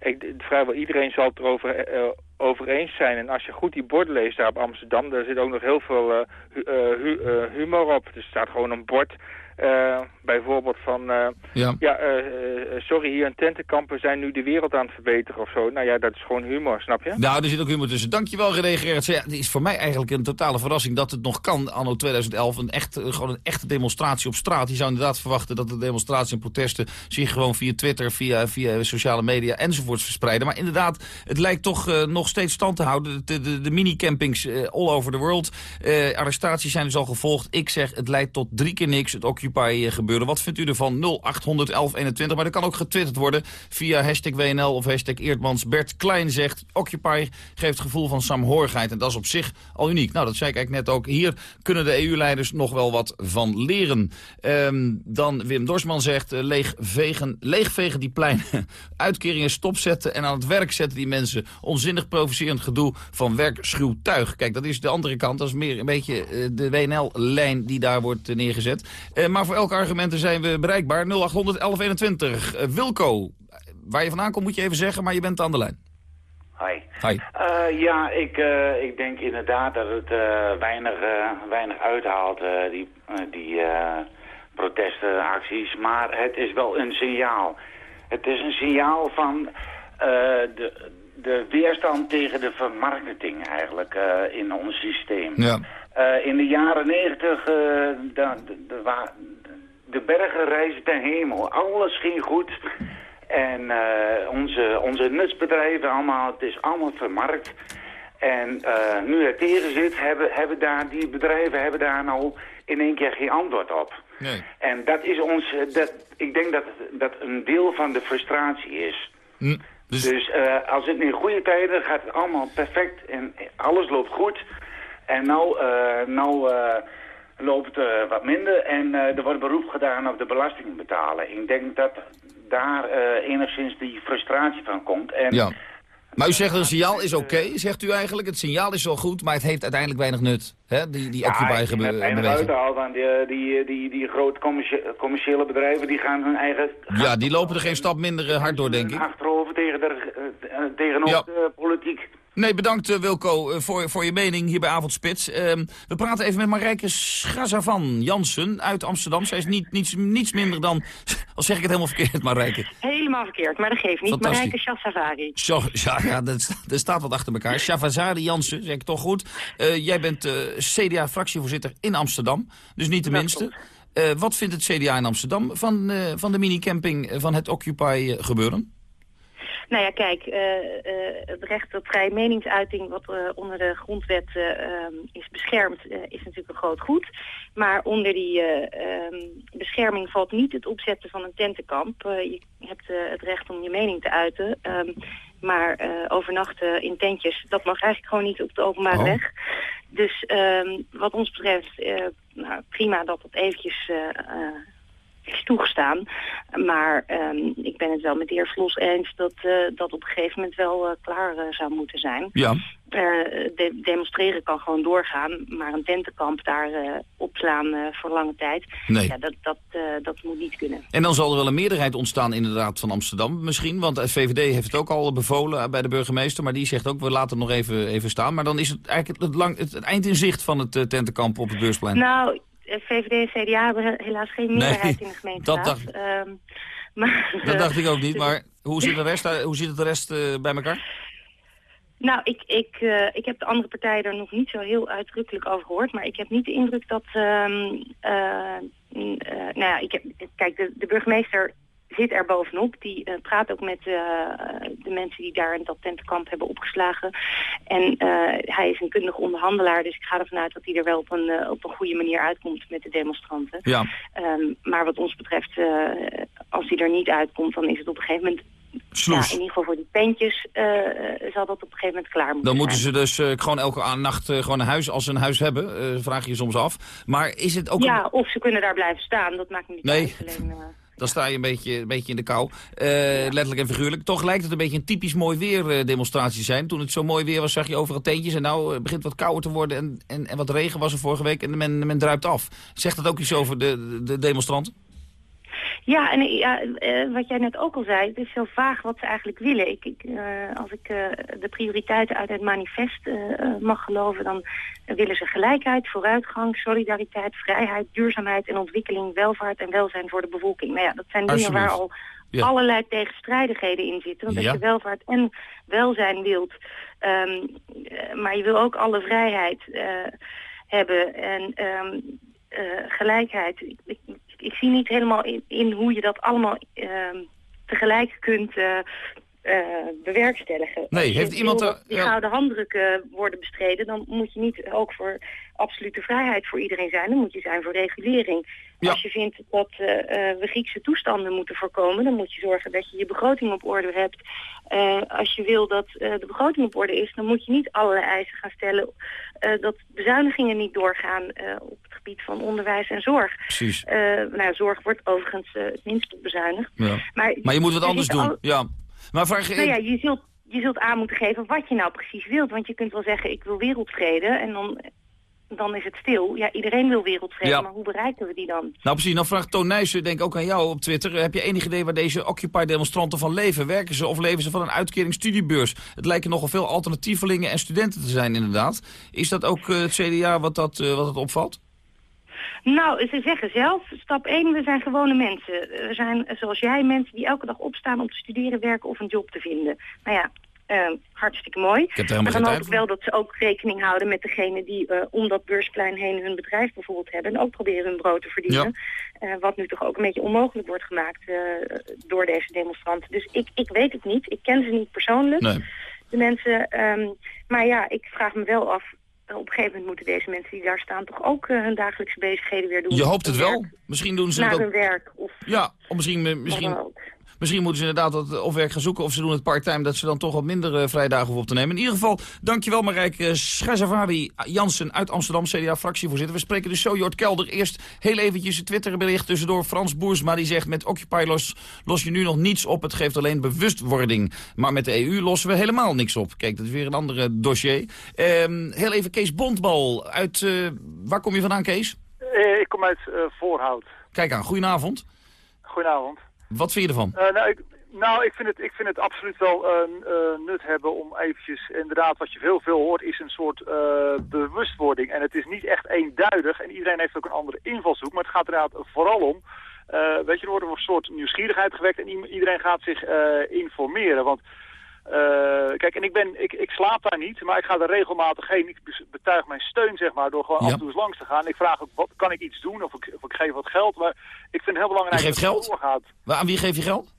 ik, vrijwel iedereen zal het erover over eens zijn. En als je goed die borden leest daar op Amsterdam, daar zit ook nog heel veel hu hu humor op. Er staat gewoon een bord bijvoorbeeld van, ja, ja sorry, hier in tentenkampen zijn nu de wereld aan het verbeteren of zo. Nou ja, dat is gewoon humor, snap je? Nou, er zit ook humor tussen. Dankjewel, René Gerritsen. Ja, het is voor mij eigenlijk een totale verrassing dat het nog kan, anno 2011. Een echt, gewoon een echte demonstratie op straat. Je zou inderdaad verwachten dat de demonstraties en protesten zich gewoon via Twitter, via, via sociale media enzovoorts verspreiden. Maar inderdaad, het lijkt toch nog steeds stand te houden. De, de, de mini-campings all over the world. arrestaties zijn dus al gevolgd. Ik zeg, het leidt tot drie keer niks. Het Occupy eh, gebeuren. Wat vindt u ervan? 0800 1121. Maar dat kan ook getwitterd worden via hashtag WNL of hashtag Eerdmans. Bert Klein zegt, Occupy geeft gevoel van saamhorigheid. En dat is op zich al uniek. Nou, dat zei ik eigenlijk net ook. Hier kunnen de EU-leiders nog wel wat van leren. Um, dan Wim Dorsman zegt, uh, leegvegen, leegvegen die pleinen. [laughs] Uitkeringen stopzetten en aan het werk zetten die mensen. Onzinnig provocerend gedoe van werkschuw tuig. Kijk, dat is de andere kant. Dat is meer een beetje uh, de WNL-lijn die daar wordt uh, neergezet. maar voor elke argumenten zijn we bereikbaar. 0800 1121. Uh, Wilco, waar je vandaan komt moet je even zeggen, maar je bent aan de lijn. Hi. Uh, ja, ik, uh, ik denk inderdaad dat het uh, weinig, weinig uithaalt, die, die protestenacties. Maar het is wel een signaal. Het is een signaal van de, de weerstand tegen de vermarketing eigenlijk in ons systeem. Ja. in de jaren negentig, de, de, bergen reizen ten hemel. Alles ging goed. En onze, onze nutsbedrijven, allemaal, het is allemaal vermarkt. En nu het tegen zit, hebben, hebben daar, die bedrijven hebben daar nou in één keer geen antwoord op. Nee. En dat is ons, dat, ik denk dat dat een deel van de frustratie is. Hm, dus dus uh, als het in goede tijden gaat het allemaal perfect en alles loopt goed. En nou, nou loopt uh, wat minder en er wordt beroep gedaan op de belasting betalen. Ik denk dat daar enigszins die frustratie van komt. En, ja. Maar u zegt een signaal is oké, okay, zegt u eigenlijk. Het signaal is wel goed, maar het heeft uiteindelijk weinig nut. Hè? Die, die ja, Occupy-beweging. Ja, uithaalt aan die, die, die, die grote commerciële bedrijven, die gaan hun eigen... Ja, die lopen er geen stap minder hard door, denk ik. Achterover tegen de, tegenover ja. de politiek. Nee, bedankt uh, Wilco uh, voor, voor je mening hier bij Avondspits. Uh, we praten even met Marijke Schazavan Jansen uit Amsterdam. Zij is niet, niets, niets minder dan... [laughs] Al zeg ik het helemaal verkeerd, Marijke. Helemaal verkeerd, maar dat geeft niet. Marijke Shafavari. Ja, ja er staat wat achter elkaar. Shafazari Jansen, zeg ik toch goed. jij bent CDA-fractievoorzitter in Amsterdam, dus niet de minste. wat vindt het CDA in Amsterdam van, van de minicamping van het Occupy gebeuren? Nou ja, kijk, uh, uh, het recht op vrije meningsuiting wat uh, onder de grondwet ehm, is beschermd, is natuurlijk een groot goed. Maar onder die ehm, bescherming valt niet het opzetten van een tentenkamp. je hebt het recht om je mening te uiten. Um, maar overnachten in tentjes, dat mag eigenlijk gewoon niet op de openbare oh. weg. Dus wat ons betreft, nou, prima dat dat eventjes is toegestaan. Maar um, ik ben het wel met de heer Vlos eens dat uh, dat op een gegeven moment wel uh, klaar uh, zou moeten zijn. Ja. De demonstreren kan gewoon doorgaan, maar een tentenkamp daar opslaan voor lange tijd, nee. ja, dat, dat, dat moet niet kunnen. En dan zal er wel een meerderheid ontstaan inderdaad van Amsterdam misschien, want de VVD heeft het ook al bevolen bij de burgemeester, maar die zegt ook we laten het nog even, even staan. Maar dan is het eigenlijk het, lang, het, het eind in zicht van het tentenkamp op het beursplein. Nou, VVD en CDA hebben helaas geen meerderheid in de [laughs] gemeenteraad. Dat dacht, um, maar, [laughs] dat dacht ik ook niet, [laughs] maar hoe zit, de rest, hoe zit het de rest uh, bij elkaar? Nou, ik, ik, uh, ik heb de andere partijen er nog niet zo heel uitdrukkelijk over gehoord. Maar ik heb niet de indruk dat... Uh, nou ja, ik heb, kijk, de, de burgemeester zit er bovenop. Die uh, praat ook met uh, de mensen die daar in dat tentenkamp hebben opgeslagen. En uh, hij is een kundig onderhandelaar, dus ik ga ervan uit dat hij er wel op een, op een goede manier uitkomt met de demonstranten. Ja. Um, maar wat ons betreft, als hij er niet uitkomt, dan is het op een gegeven moment ja, in ieder geval voor die pentjes uh, zal dat op een gegeven moment klaar moeten Dan moeten zijn. ze dus uh, gewoon elke nacht uh, gewoon een huis als ze een huis hebben, vraag je je soms af. Maar is het ook... Ja, of ze kunnen daar blijven staan, dat maakt me niet nee. uit. Alleen, Dan sta je een beetje, een beetje in de kou. Eh, letterlijk en figuurlijk. Toch lijkt het een beetje een typisch mooi weer eh, demonstratie zijn. Toen het zo mooi weer was, zag je overal teentjes. En nou eh, begint wat kouder te worden. En, en, en wat regen was er vorige week. En men, men druipt af. Zegt dat ook iets over de, de demonstranten? Ja, en eh, ja, eh, wat jij net ook al zei, het is zo vaag wat ze eigenlijk willen. Ik, ik, eh, als ik de prioriteiten uit het manifest mag geloven, dan willen ze gelijkheid, vooruitgang, solidariteit, vrijheid, duurzaamheid en ontwikkeling, welvaart en welzijn voor de bevolking. Nou ja, dat zijn dingen waar al Ja. allerlei tegenstrijdigheden in zitten. Want als je welvaart en welzijn wilt, ehm, eh, maar je wil ook alle vrijheid hebben en ehm, eh, gelijkheid. Ik, ik, ik zie niet helemaal in, in hoe je dat allemaal ehm, tegelijk kunt eh, eh, bewerkstelligen. Nee, heeft iemand wil die ja. gouden handdrukken worden bestreden, dan moet je niet ook voor absolute vrijheid voor iedereen zijn. Dan moet je zijn voor regulering. Als je vindt dat eh, eh, we Griekse toestanden moeten voorkomen, dan moet je zorgen dat je je begroting op orde hebt. Eh, als je wil dat de begroting op orde is, dan moet je niet allerlei eisen gaan stellen dat bezuinigingen niet doorgaan op het gebied van onderwijs en zorg. Precies. Nou, zorg wordt overigens het minst bezuinigd. Ja. Maar, Maar je moet wat er anders doen. al- Ja. Maar vraag nou ja, je zult, je zult aan moeten geven wat je nou precies wilt. Want je kunt wel zeggen, ik wil wereldvrede en dan, dan is het stil. Ja, iedereen wil wereldvrede, Ja. maar hoe bereiken we die dan? Nou precies, nou vraagt Toon Nijssen, denk ik ook aan jou op Twitter. Heb je enig idee waar deze Occupy-demonstranten van leven? Werken ze of leven ze van een uitkering studiebeurs? Het lijken nogal veel alternatievelingen en studenten te zijn inderdaad. Is dat ook eh, het CDA wat dat, eh, wat het opvalt? Nou, ze zeggen zelf, stap 1, we zijn gewone mensen. We zijn, eh, zoals jij, mensen die elke dag opstaan om te studeren, werken of een job te vinden. Nou ja, eh, hartstikke mooi. heb er helemaal maar dan hoop ik wel dat ze ook rekening houden met degenen die eh, om dat beursplein heen hun bedrijf bijvoorbeeld hebben. En ook proberen hun brood te verdienen. Eh, wat nu toch ook een beetje onmogelijk wordt gemaakt eh, door deze demonstranten. Dus ik, ik weet het niet. Ik ken ze niet persoonlijk. Nee. De mensen, ehm, maar ja, ik vraag me wel af. Op een gegeven moment moeten deze mensen die daar staan toch ook hun dagelijkse bezigheden weer doen. Je hoopt het wel. Misschien doen ze Naar het hun werk. Of Ja, of misschien, misschien, misschien moeten ze inderdaad wat of werk gaan zoeken... of ze doen het part-time, dat ze dan toch wat minder eh, vrije dagen hoeven op te nemen. In ieder geval, dankjewel Marijke Schazavari Jansen uit Amsterdam, CDA-fractievoorzitter. We spreken dus zo Jort Kelder. Eerst heel eventjes een Twitterbericht tussendoor. Frans Boersma die zegt, met Occupy los, los je nu nog niets op. Het geeft alleen bewustwording. Maar met de EU lossen we helemaal niks op. Kijk, dat is weer een ander dossier. Ehm, heel even Kees Bondbal uit... eh, waar kom je vandaan, Kees? Eh, ik kom uit eh, Voorhout. Kijk aan, goedenavond. Goedenavond. Wat vind je ervan? Eh, nou, ik, nou ik, vind het, ik vind het absoluut wel eh, eh, nut hebben om eventjes... Inderdaad, wat je veel, veel hoort, is een soort bewustwording. En het is niet echt eenduidig. En iedereen heeft ook een andere invalshoek. Maar het gaat er inderdaad vooral om... weet je, er wordt een soort nieuwsgierigheid gewekt en iedereen gaat zich informeren. Want eh, kijk, en ik, ben, ik, ik slaap daar niet, maar ik ga er regelmatig heen. Ik betuig mijn steun, zeg maar, door gewoon af en toe eens langs te gaan. Ik vraag ook, wat, kan ik iets doen of ik, of ik geef wat geld? Maar ik vind het heel belangrijk Je geeft dat het geld? doorgaat. Waar- Aan wie geef je geld?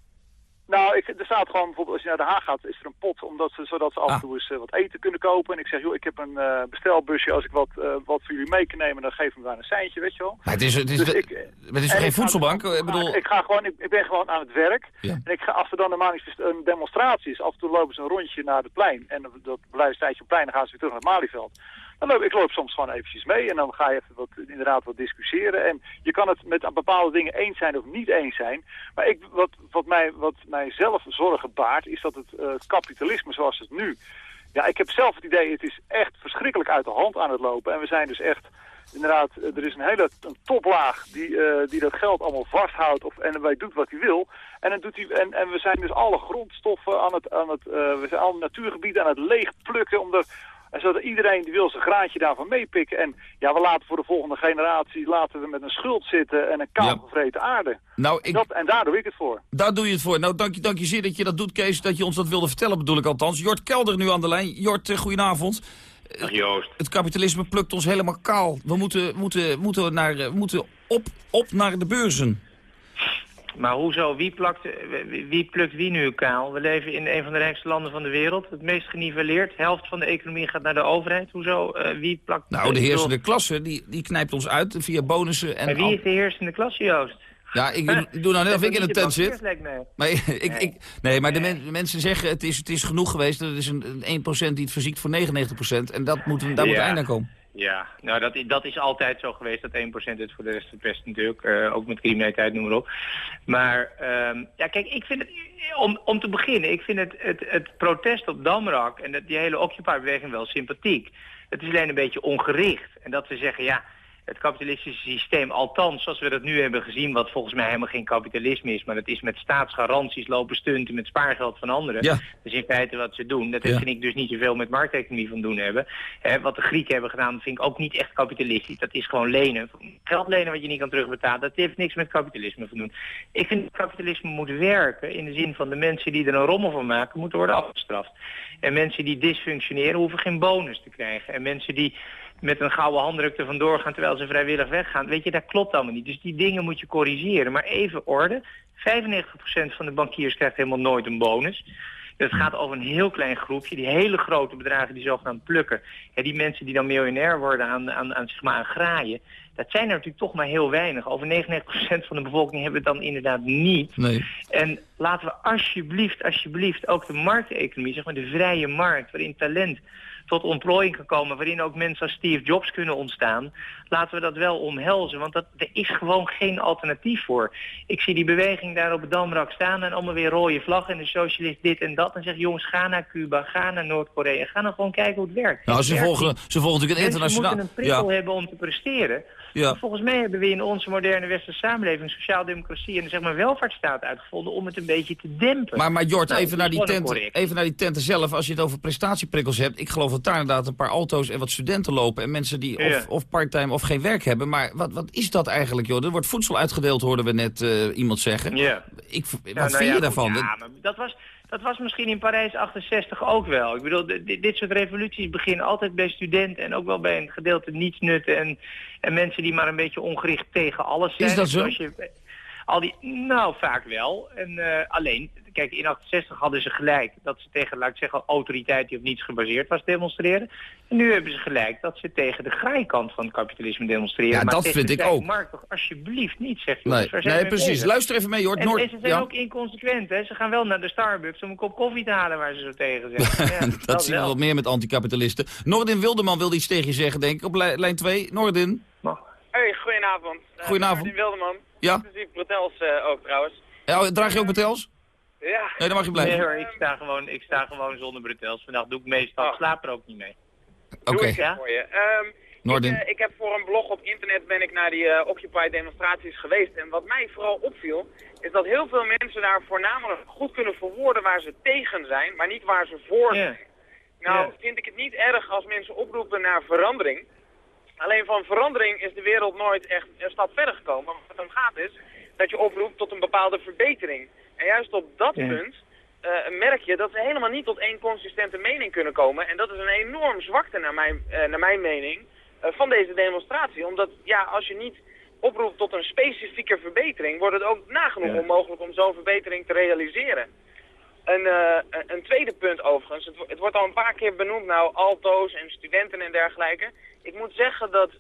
Nou, ik, er staat gewoon bijvoorbeeld als je naar Den Haag gaat, is er een pot, omdat ze, zodat ze af Ah. en toe eens eh, wat eten kunnen kopen. En ik zeg, joh, ik heb een eh, bestelbusje, als ik wat, eh, wat voor jullie mee kan nemen, dan geef ik me daar een seintje, weet je wel. Maar het is, het is, Dus het is en geen voedselbank? Ik bedoel, Ik ga gewoon, ik, ik ben gewoon aan het werk. Ja. En ik ga, als er dan een, manifest, een demonstratie is, af en toe lopen ze een rondje naar het plein. En dat- dat blijft een tijdje op het plein, dan gaan ze weer terug naar het Malieveld. Dan ik loop soms gewoon eventjes mee en dan ga je even wat, inderdaad wat discussiëren. En je kan het met bepaalde dingen eens zijn of niet eens zijn. Maar ik, wat, wat, mij, wat mij zelf zorgen baart, is dat het eh, kapitalisme zoals het nu... Ja, ik heb zelf het idee, het is echt verschrikkelijk uit de hand aan het lopen. En we zijn dus echt, inderdaad, eh, er is een hele een toplaag die, eh, die dat geld allemaal vasthoudt of, en wij doet wat hij wil. En, dan doet hij, en, en we zijn dus alle grondstoffen aan het, aan het we zijn alle natuurgebieden aan het leegplukken. Om er, en zodat iedereen die wil zijn graadje daarvan meepikken. En ja, we laten voor de volgende generatie laten we met een schuld zitten en een kaalgevreten aarde. nou, ik, Dat, en daar doe ik het voor. daar doe je het voor. Nou, dank je, dank je zeer dat je dat doet, Kees. Dat je ons dat wilde vertellen, bedoel ik althans. Jort Kelder nu aan de lijn. Jort, eh, goedenavond. Dag Joost. Het kapitalisme plukt ons helemaal kaal. We moeten, moeten, moeten, naar, eh, we moeten op, op naar de beurzen. Maar hoezo? Wie, plakt, wie, plukt wie nu kaal? We leven in een van de rijkste landen van de wereld. Het meest geniveleerd. Helft van de economie gaat naar de overheid. Hoezo? Eh, wie plakt... Nou, de heersende klasse, die, die knijpt ons uit via bonussen. En Maar wie is de heersende klasse, Joost? Ja, ik doe, ik doe nou net of ik in een tent zit. Maar [laughs] ik, ik, nee, maar de men- de mensen zeggen het is, het is genoeg geweest. Er is een, een 1% die het verziekt voor 99%. En dat moet, daar moet een einde aan komen. Ja, nou dat, dat is altijd zo geweest, dat 1% het voor de rest verpest natuurlijk. eh, ook met criminaliteit, noem maar op. Maar ehm, ja, kijk, ik vind het, om, om te beginnen, ik vind het, het, het protest op Damrak en die hele Occupy-beweging wel sympathiek. Het is alleen een beetje ongericht. En dat we zeggen, ja, het kapitalistische systeem, althans zoals we dat nu hebben gezien, wat volgens mij helemaal geen kapitalisme is, maar het is met staatsgaranties lopen stunten met spaargeld van anderen. Ja. Dat is in feite wat ze doen. Dat Ja. vind ik dus niet zoveel met markteconomie van doen hebben. Hè, wat de Grieken hebben gedaan, vind ik ook niet echt kapitalistisch. Dat is gewoon lenen. Geld lenen wat je niet kan terugbetalen, dat heeft niks met kapitalisme van doen. Ik vind dat kapitalisme moet werken in de zin van de mensen die er een rommel van maken, moeten worden afgestraft. En mensen die dysfunctioneren, hoeven geen bonus te krijgen. En mensen die met een gouden handdruk er vandoor gaan terwijl ze vrijwillig weggaan. Weet je, dat klopt allemaal niet. Dus die dingen moet je corrigeren. Maar even orde, 95% van de bankiers krijgt helemaal nooit een bonus. Het gaat over een heel klein groepje. Die hele grote bedragen die zogenaamd plukken. Ja, die mensen die dan miljonair worden aan, aan, aan, zeg maar, aan graaien. Dat zijn er natuurlijk toch maar heel weinig. Over 99% van de bevolking hebben het dan inderdaad niet. Nee. En laten we alsjeblieft, alsjeblieft ook de markteconomie, zeg maar de vrije markt, waarin talent tot ontplooiing kan komen, waarin ook mensen als Steve Jobs kunnen ontstaan, laten we dat wel omhelzen, want dat, er is gewoon geen alternatief voor. Ik zie die beweging daar op het Damrak staan en allemaal weer rode vlaggen en de socialist dit en dat. En zeg jongens, ga naar Cuba, ga naar Noord-Korea, ga nou gewoon kijken hoe het werkt. Nou, ze werkt volgen, ze volgen natuurlijk een internationaal... moeten een prikkel Ja. hebben om te presteren. Ja. Volgens mij hebben we in onze moderne westerse samenleving sociaaldemocratie en zeg maar welvaartsstaat uitgevonden om het een beetje te dempen. Maar, maar Jort, Nou, even, naar die tenten, even naar die tenten zelf. Als je het over prestatieprikkels hebt. Ik geloof dat daar inderdaad een paar auto's en wat studenten lopen. En mensen die Ja. of, of parttime of geen werk hebben. Maar wat, wat is dat eigenlijk, joh? Er wordt voedsel uitgedeeld, hoorden we net eh, iemand zeggen. Ja. Ik, wat nou vind je daarvan? Ja, maar dat was, dat was misschien in Parijs 68 ook wel. Ik bedoel, di- di- dit soort revoluties beginnen altijd bij studenten... en ook wel bij een gedeelte nietsnutten... en, en mensen die maar een beetje ongericht tegen alles zijn. Is dat zo? Al die, nou, vaak wel. En, eh, alleen, kijk, in 68 hadden ze gelijk... dat ze tegen, laat ik zeggen, autoriteit die op niets gebaseerd was demonstreren. En nu hebben ze gelijk dat ze tegen de graaikant van het kapitalisme demonstreren. Ja, maar dat tegen vind de ik ook. markt toch alsjeblieft niet, zegt Nee, jongens. Nee mee precies. bezig? Luister even mee, Jort. En, Noord- en ze zijn ja. ook inconsequent, hè. Ze gaan wel naar de Starbucks om een kop koffie te halen waar ze zo tegen zijn. [laughs] Ja, dat zien we wel. wel meer met anticapitalisten. Nordin Wilderman wil iets tegen je zeggen, denk ik, op li- lijn 2. Nordin? Hey, goedenavond. Uh, Goedenavond. Martin Wilderman. Ja? Inclusief Bretels eh, ook trouwens. Ja, draag je ook betels? Ja. Nee, dan mag je blijven. Nee hoor, ik sta gewoon, ik sta gewoon zonder bretels. Vandaag doe ik meestal, ik slaap er ook niet mee. Oké. Doe ik het voor je. Ehm. Ik, eh, ik heb voor een blog op internet ben ik naar die eh, Occupy demonstraties geweest. En wat mij vooral opviel, is dat heel veel mensen daar voornamelijk goed kunnen verwoorden waar ze tegen zijn, maar niet waar ze voor zijn. Nou, vind ik het niet erg als mensen oproepen naar verandering. Alleen van verandering is de wereld nooit echt een stap verder gekomen. Wat het om gaat is dat je oproept tot een bepaalde verbetering. En juist op dat Ja. punt eh, merk je dat we helemaal niet tot één consistente mening kunnen komen. En dat is een enorm zwakte naar mijn, eh, naar mijn mening eh, van deze demonstratie. Omdat ja, als je niet oproept tot een specifieke verbetering, wordt het ook nagenoeg Ja. onmogelijk om zo'n verbetering te realiseren. Een, een- tweede punt overigens, het, wo- het wordt al een paar keer benoemd nou, alto's en studenten en dergelijke. Ik moet zeggen dat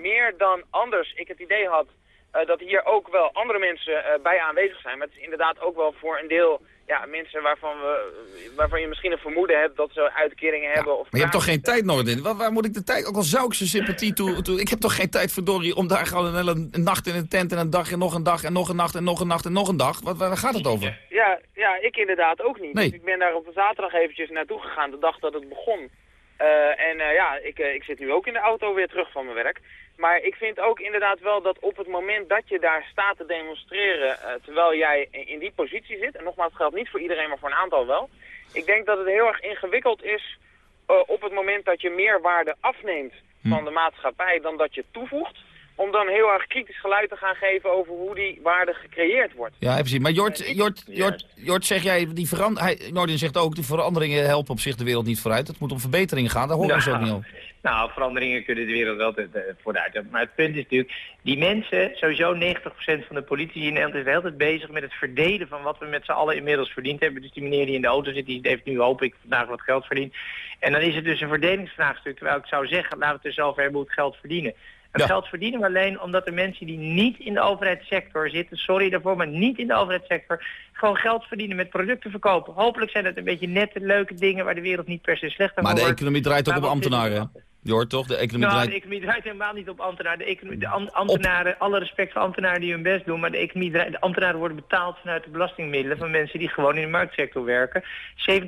meer dan anders ik het idee had eh, dat hier ook wel andere mensen eh, bij aanwezig zijn. Maar het is inderdaad ook wel voor een deel ja, mensen waarvan, we, waarvan je misschien een vermoeden hebt dat ze uitkeringen hebben. Of Maar je hebt toch geen tijd, Nordin? Waar, waar moet ik de tijd... Ook al zou ik zijn sympathie toe, toe... Ik heb toch geen tijd, verdorie, om daar gewoon een hele nacht in een tent... en een dag en nog een dag en nog een nacht en nog een nacht en nog een dag. Wat, waar gaat het over? Ja, ja, ik inderdaad ook niet. Nee. Dus ik ben daar op een zaterdag eventjes naartoe gegaan, de dag dat het begon. Eh, en ja, ik, ik zit nu ook in de auto weer terug van mijn werk. Maar ik vind ook inderdaad wel dat op het moment dat je daar staat te demonstreren, eh, terwijl jij in die positie zit, en nogmaals, het geldt niet voor iedereen, maar voor een aantal wel. Ik denk dat het heel erg ingewikkeld is eh, op het moment dat je meer waarde afneemt van de maatschappij dan dat je toevoegt. Om dan heel erg kritisch geluid te gaan geven over hoe die waarde gecreëerd wordt. Ja, precies. Maar Jort, Jort, Jort, Jort zeg jij, die verandering... Nordin zegt ook, die veranderingen helpen op zich de wereld niet vooruit. Het moet om verbeteringen gaan, daar horen we ze ook niet over. Nou, veranderingen kunnen de wereld wel vooruit. Maar het punt is natuurlijk, die mensen, sowieso 90% van de politici in Nederland is de hele tijd bezig met het verdelen van wat we met z'n allen inmiddels verdiend hebben. Dus die meneer die in de auto zit, die heeft nu hoop ik vandaag wat geld verdiend. En dan is het dus een verdelingsvraagstuk, terwijl ik zou zeggen, laten we het dus over hebben hoe het geld verdienen. Het geld verdienen we alleen omdat de mensen die niet in de overheidssector zitten, sorry daarvoor, maar niet in de overheidssector, gewoon geld verdienen met producten verkopen. Hopelijk zijn het een beetje nette, leuke dingen waar de wereld niet per se slechter Maar van de wordt. economie draait ook Maar op ambtenaren. Je hoort toch, de economie Nou, draait... de economie draait helemaal niet op ambtenaren. De, economie, de am- ambtenaren, alle respect voor ambtenaren die hun best doen, maar de, economie draait, de ambtenaren worden betaald vanuit de belastingmiddelen van mensen die gewoon in de marktsector werken. 70%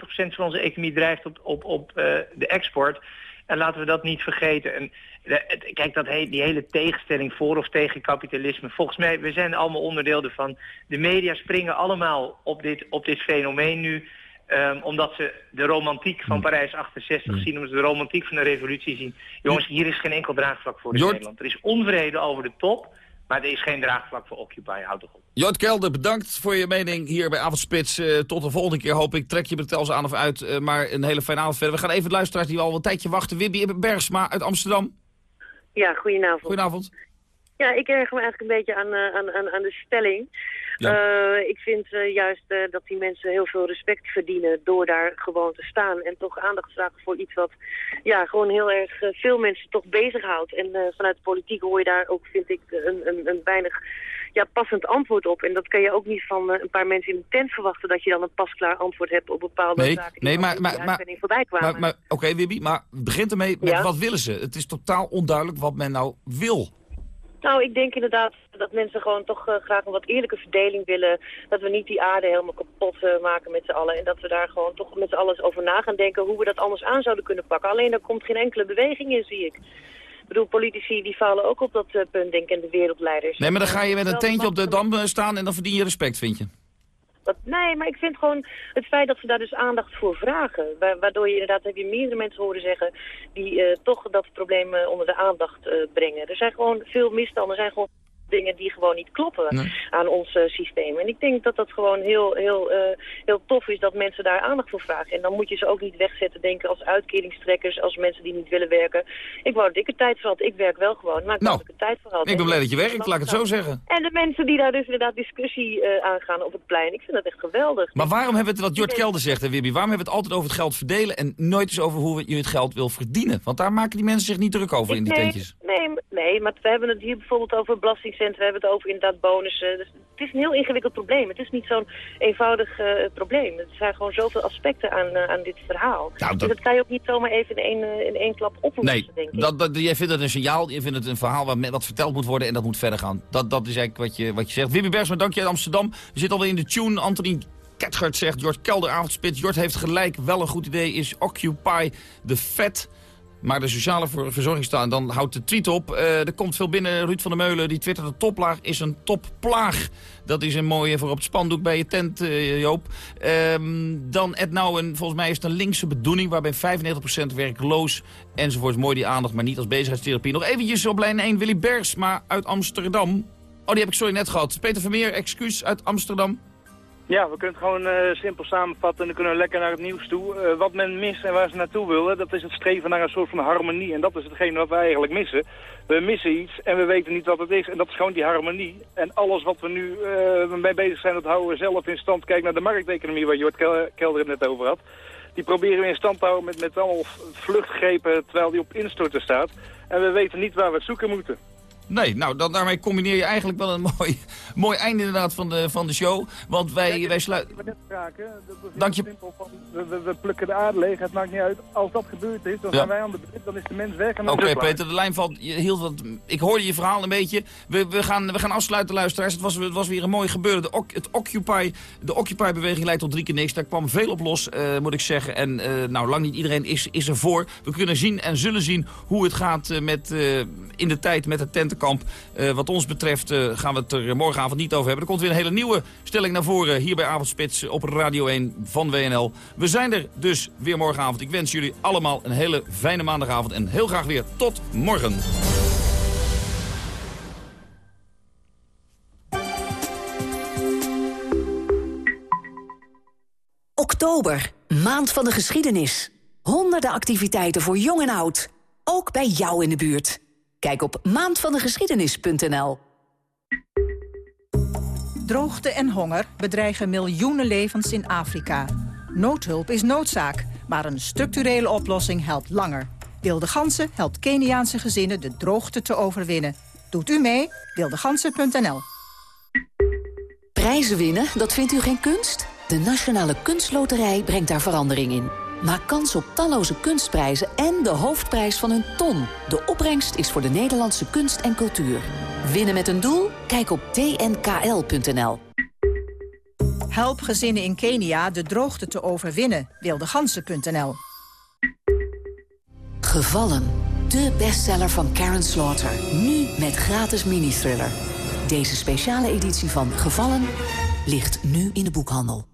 van onze economie drijft op, op, op eh, de export. En laten we dat niet vergeten. En, kijk, dat he- die hele tegenstelling voor of tegen kapitalisme. Volgens mij, we zijn allemaal onderdeel ervan. De media springen allemaal op dit, op dit fenomeen nu. Ehm, omdat ze de romantiek van Parijs 68 zien. Omdat ze de romantiek van de revolutie zien. Jongens, hier is geen enkel draagvlak voor in Jort- Nederland. Er is onvrede over de top. Maar er is geen draagvlak voor Occupy. Houd toch op. Jort Kelder, bedankt voor je mening hier bij Avondspits. Eh, tot de volgende keer hoop ik. Trek je betels aan of uit. eh, maar een hele fijne avond verder. We gaan even de luisteraars die al een tijdje wachten. Wibby Bergsma uit Amsterdam. Ja, goedenavond. Goedenavond. Ja, ik erger me eigenlijk een beetje aan, eh, aan, aan, aan de stelling. Eh, ik vind eh, juist eh, dat die mensen heel veel respect verdienen door daar gewoon te staan. En toch aandacht vragen voor iets wat ja, gewoon heel erg veel mensen toch bezighoudt. En vanuit de politiek hoor je daar ook, vind ik, een, een, een weinig ja, passend antwoord op. En dat kan je ook niet van een paar mensen in een tent verwachten... dat je dan een pasklaar antwoord hebt op bepaalde Nee, zaken die nee, maar, maar, die maar, voorbij kwamen. maar, maar oké Wibby, maar begint ermee met Ja? wat willen ze? Het is totaal onduidelijk wat men nou wil. Nou, ik denk inderdaad dat mensen gewoon toch eh, graag een wat eerlijke verdeling willen. Dat we niet die aarde helemaal kapot eh, maken met z'n allen. En dat we daar gewoon toch met z'n allen over na gaan denken hoe we dat anders aan zouden kunnen pakken. Alleen daar komt geen enkele beweging in, zie ik. Ik bedoel, politici die falen ook op dat eh, punt, denk ik, en de wereldleiders. Nee, maar dan ga je met een tentje op de dam staan en dan verdien je respect, vind je? Nee, maar ik vind gewoon het feit dat ze daar dus aandacht voor vragen. wa- Waardoor je inderdaad, heb je meerdere mensen horen zeggen... die eh, toch dat probleem eh, onder de aandacht eh, brengen. Er zijn gewoon veel misstanden. Er zijn gewoon dingen die gewoon niet kloppen aan ons eh, systeem. En ik denk dat dat gewoon heel, heel, eh, heel tof is dat mensen daar aandacht voor vragen. En dan moet je ze ook niet wegzetten, denken als uitkeringstrekkers... als mensen die niet willen werken. Ik wou er tijd voor had. Ik werk wel gewoon, maar ik ik er tijd voor had. Ik ben En- blij dat je werkt, laat ik het zo zeggen. en de mensen die daar dus inderdaad discussie eh, aangaan op het plein. Ik vind dat echt geweldig. Maar waarom hebben we het, wat Jort Kelder zegt, hè, Wibby, waarom hebben we het altijd over het geld verdelen en nooit eens over hoe je het geld wil verdienen? Want daar maken die mensen zich niet druk over in die nee, tentjes. Nee, nee, maar we hebben het hier bijvoorbeeld over belastingcenten. We hebben het over inderdaad bonussen. Dus het is een heel ingewikkeld probleem. Het is niet zo'n eenvoudig eh, probleem. Er zijn gewoon zoveel aspecten aan, eh, aan dit verhaal. Nou, dat- Dus dat kan je ook niet zomaar even in één, eh, in één klap oplossen, Nee, denk ik. dat, dat, jij vindt het een signaal, je vindt het een verhaal wat, wat verteld moet worden en dat moet verder gaan. Dat, dat is eigenlijk wat je, wat je zegt. Wibby Bergsma, dank je uit Amsterdam. We zitten alweer in de tune. Anthony Ketgert zegt, Jort Kelder, avondspits. Jort heeft gelijk, wel een goed idee is Occupy the Fed. Maar de sociale ver- verzorging staan, dan houdt de tweet op. Eh, er komt veel binnen. Ruud van der Meulen, die twittert de toplaag is een topplaag. Dat is een mooie voor op het spandoek bij je tent, eh, Joop. Ehm, dan Ed Nouwen, volgens mij is het een linkse bedoeling... waarbij 95% werkloos enzovoort. Mooi die aandacht, maar niet als bezigheidstherapie. Nog eventjes op lijn 1, Willy Bergsma uit Amsterdam. Oh, die heb ik sorry net gehad. Peter Vermeer, excuus uit Amsterdam. Ja, we kunnen het gewoon eh, simpel samenvatten en dan kunnen we lekker naar het nieuws toe. Eh, wat men mist en waar ze naartoe willen, dat is het streven naar een soort van harmonie. En dat is hetgene wat wij eigenlijk missen. We missen iets en we weten niet wat het is. En dat is gewoon die harmonie. En alles wat we nu eh, mee bezig zijn, dat houden we zelf in stand. Kijk naar de markteconomie waar Jort Kel- Kelder het net over had. Die proberen we in stand te houden met, met allemaal vluchtgrepen terwijl die op instorten staat. En we weten niet waar we het zoeken moeten. Nee, nou, dan, daarmee combineer je eigenlijk wel een [laughs] mooi, mooi einde inderdaad van de, van de show. Want wij, wij sluiten... Dank je. heel. Van, we, we, plukken de aarde leeg, het maakt niet uit. Als dat gebeurd is, dan Ja. zijn wij aan de beurt, dan is de mens weg Oké. Peter, de lijn valt hield wat. Ik hoorde je verhaal een beetje. We, we, gaan, we gaan afsluiten, luisteraars. Het was, het was weer een mooi gebeuren. De, het Occupy, de Occupy-beweging leidt tot drie keer niks. Daar kwam veel op los, eh, moet ik zeggen. En eh, nou, lang niet iedereen is, is ervoor. We kunnen zien en zullen zien hoe het gaat eh, met, in de tijd met het tentenkamp. Eh, wat ons betreft eh, gaan we het er morgenavond niet over hebben. Er komt weer een hele nieuwe stelling naar voren hier bij Avondspits op Radio 1 van WNL. We zijn er dus weer morgenavond. Ik wens jullie allemaal een hele fijne maandagavond en heel graag weer tot morgen. Oktober, maand van de geschiedenis. Honderden activiteiten voor jong en oud. Ook bij jou in de buurt. Kijk op maandvandegeschiedenis.nl Droogte en honger bedreigen miljoenen levens in Afrika. Noodhulp is noodzaak, maar een structurele oplossing helpt langer. Wilde Gansen helpt Keniaanse gezinnen de droogte te overwinnen. Doet u mee? Wildegansen.nl Prijzen winnen, dat vindt u geen kunst? De Nationale Kunstloterij brengt daar verandering in. Maak kans op talloze kunstprijzen en de hoofdprijs van een ton. De opbrengst is voor de Nederlandse kunst en cultuur. Winnen met een doel? Kijk op tnkl.nl. Help gezinnen in Kenia de droogte te overwinnen. Wildegansen.nl Gevallen. De bestseller van Karen Slaughter. Nu met gratis mini-thriller. Deze speciale editie van Gevallen ligt nu in de boekhandel.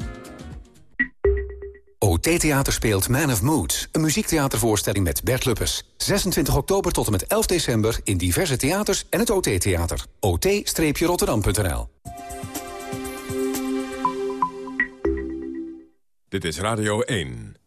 OT Theater speelt Man of Moods, een muziektheatervoorstelling met Bert Luppes. 26 oktober tot en met 11 december in diverse theaters en het OT Theater. ot-rotterdam.nl Dit is Radio 1.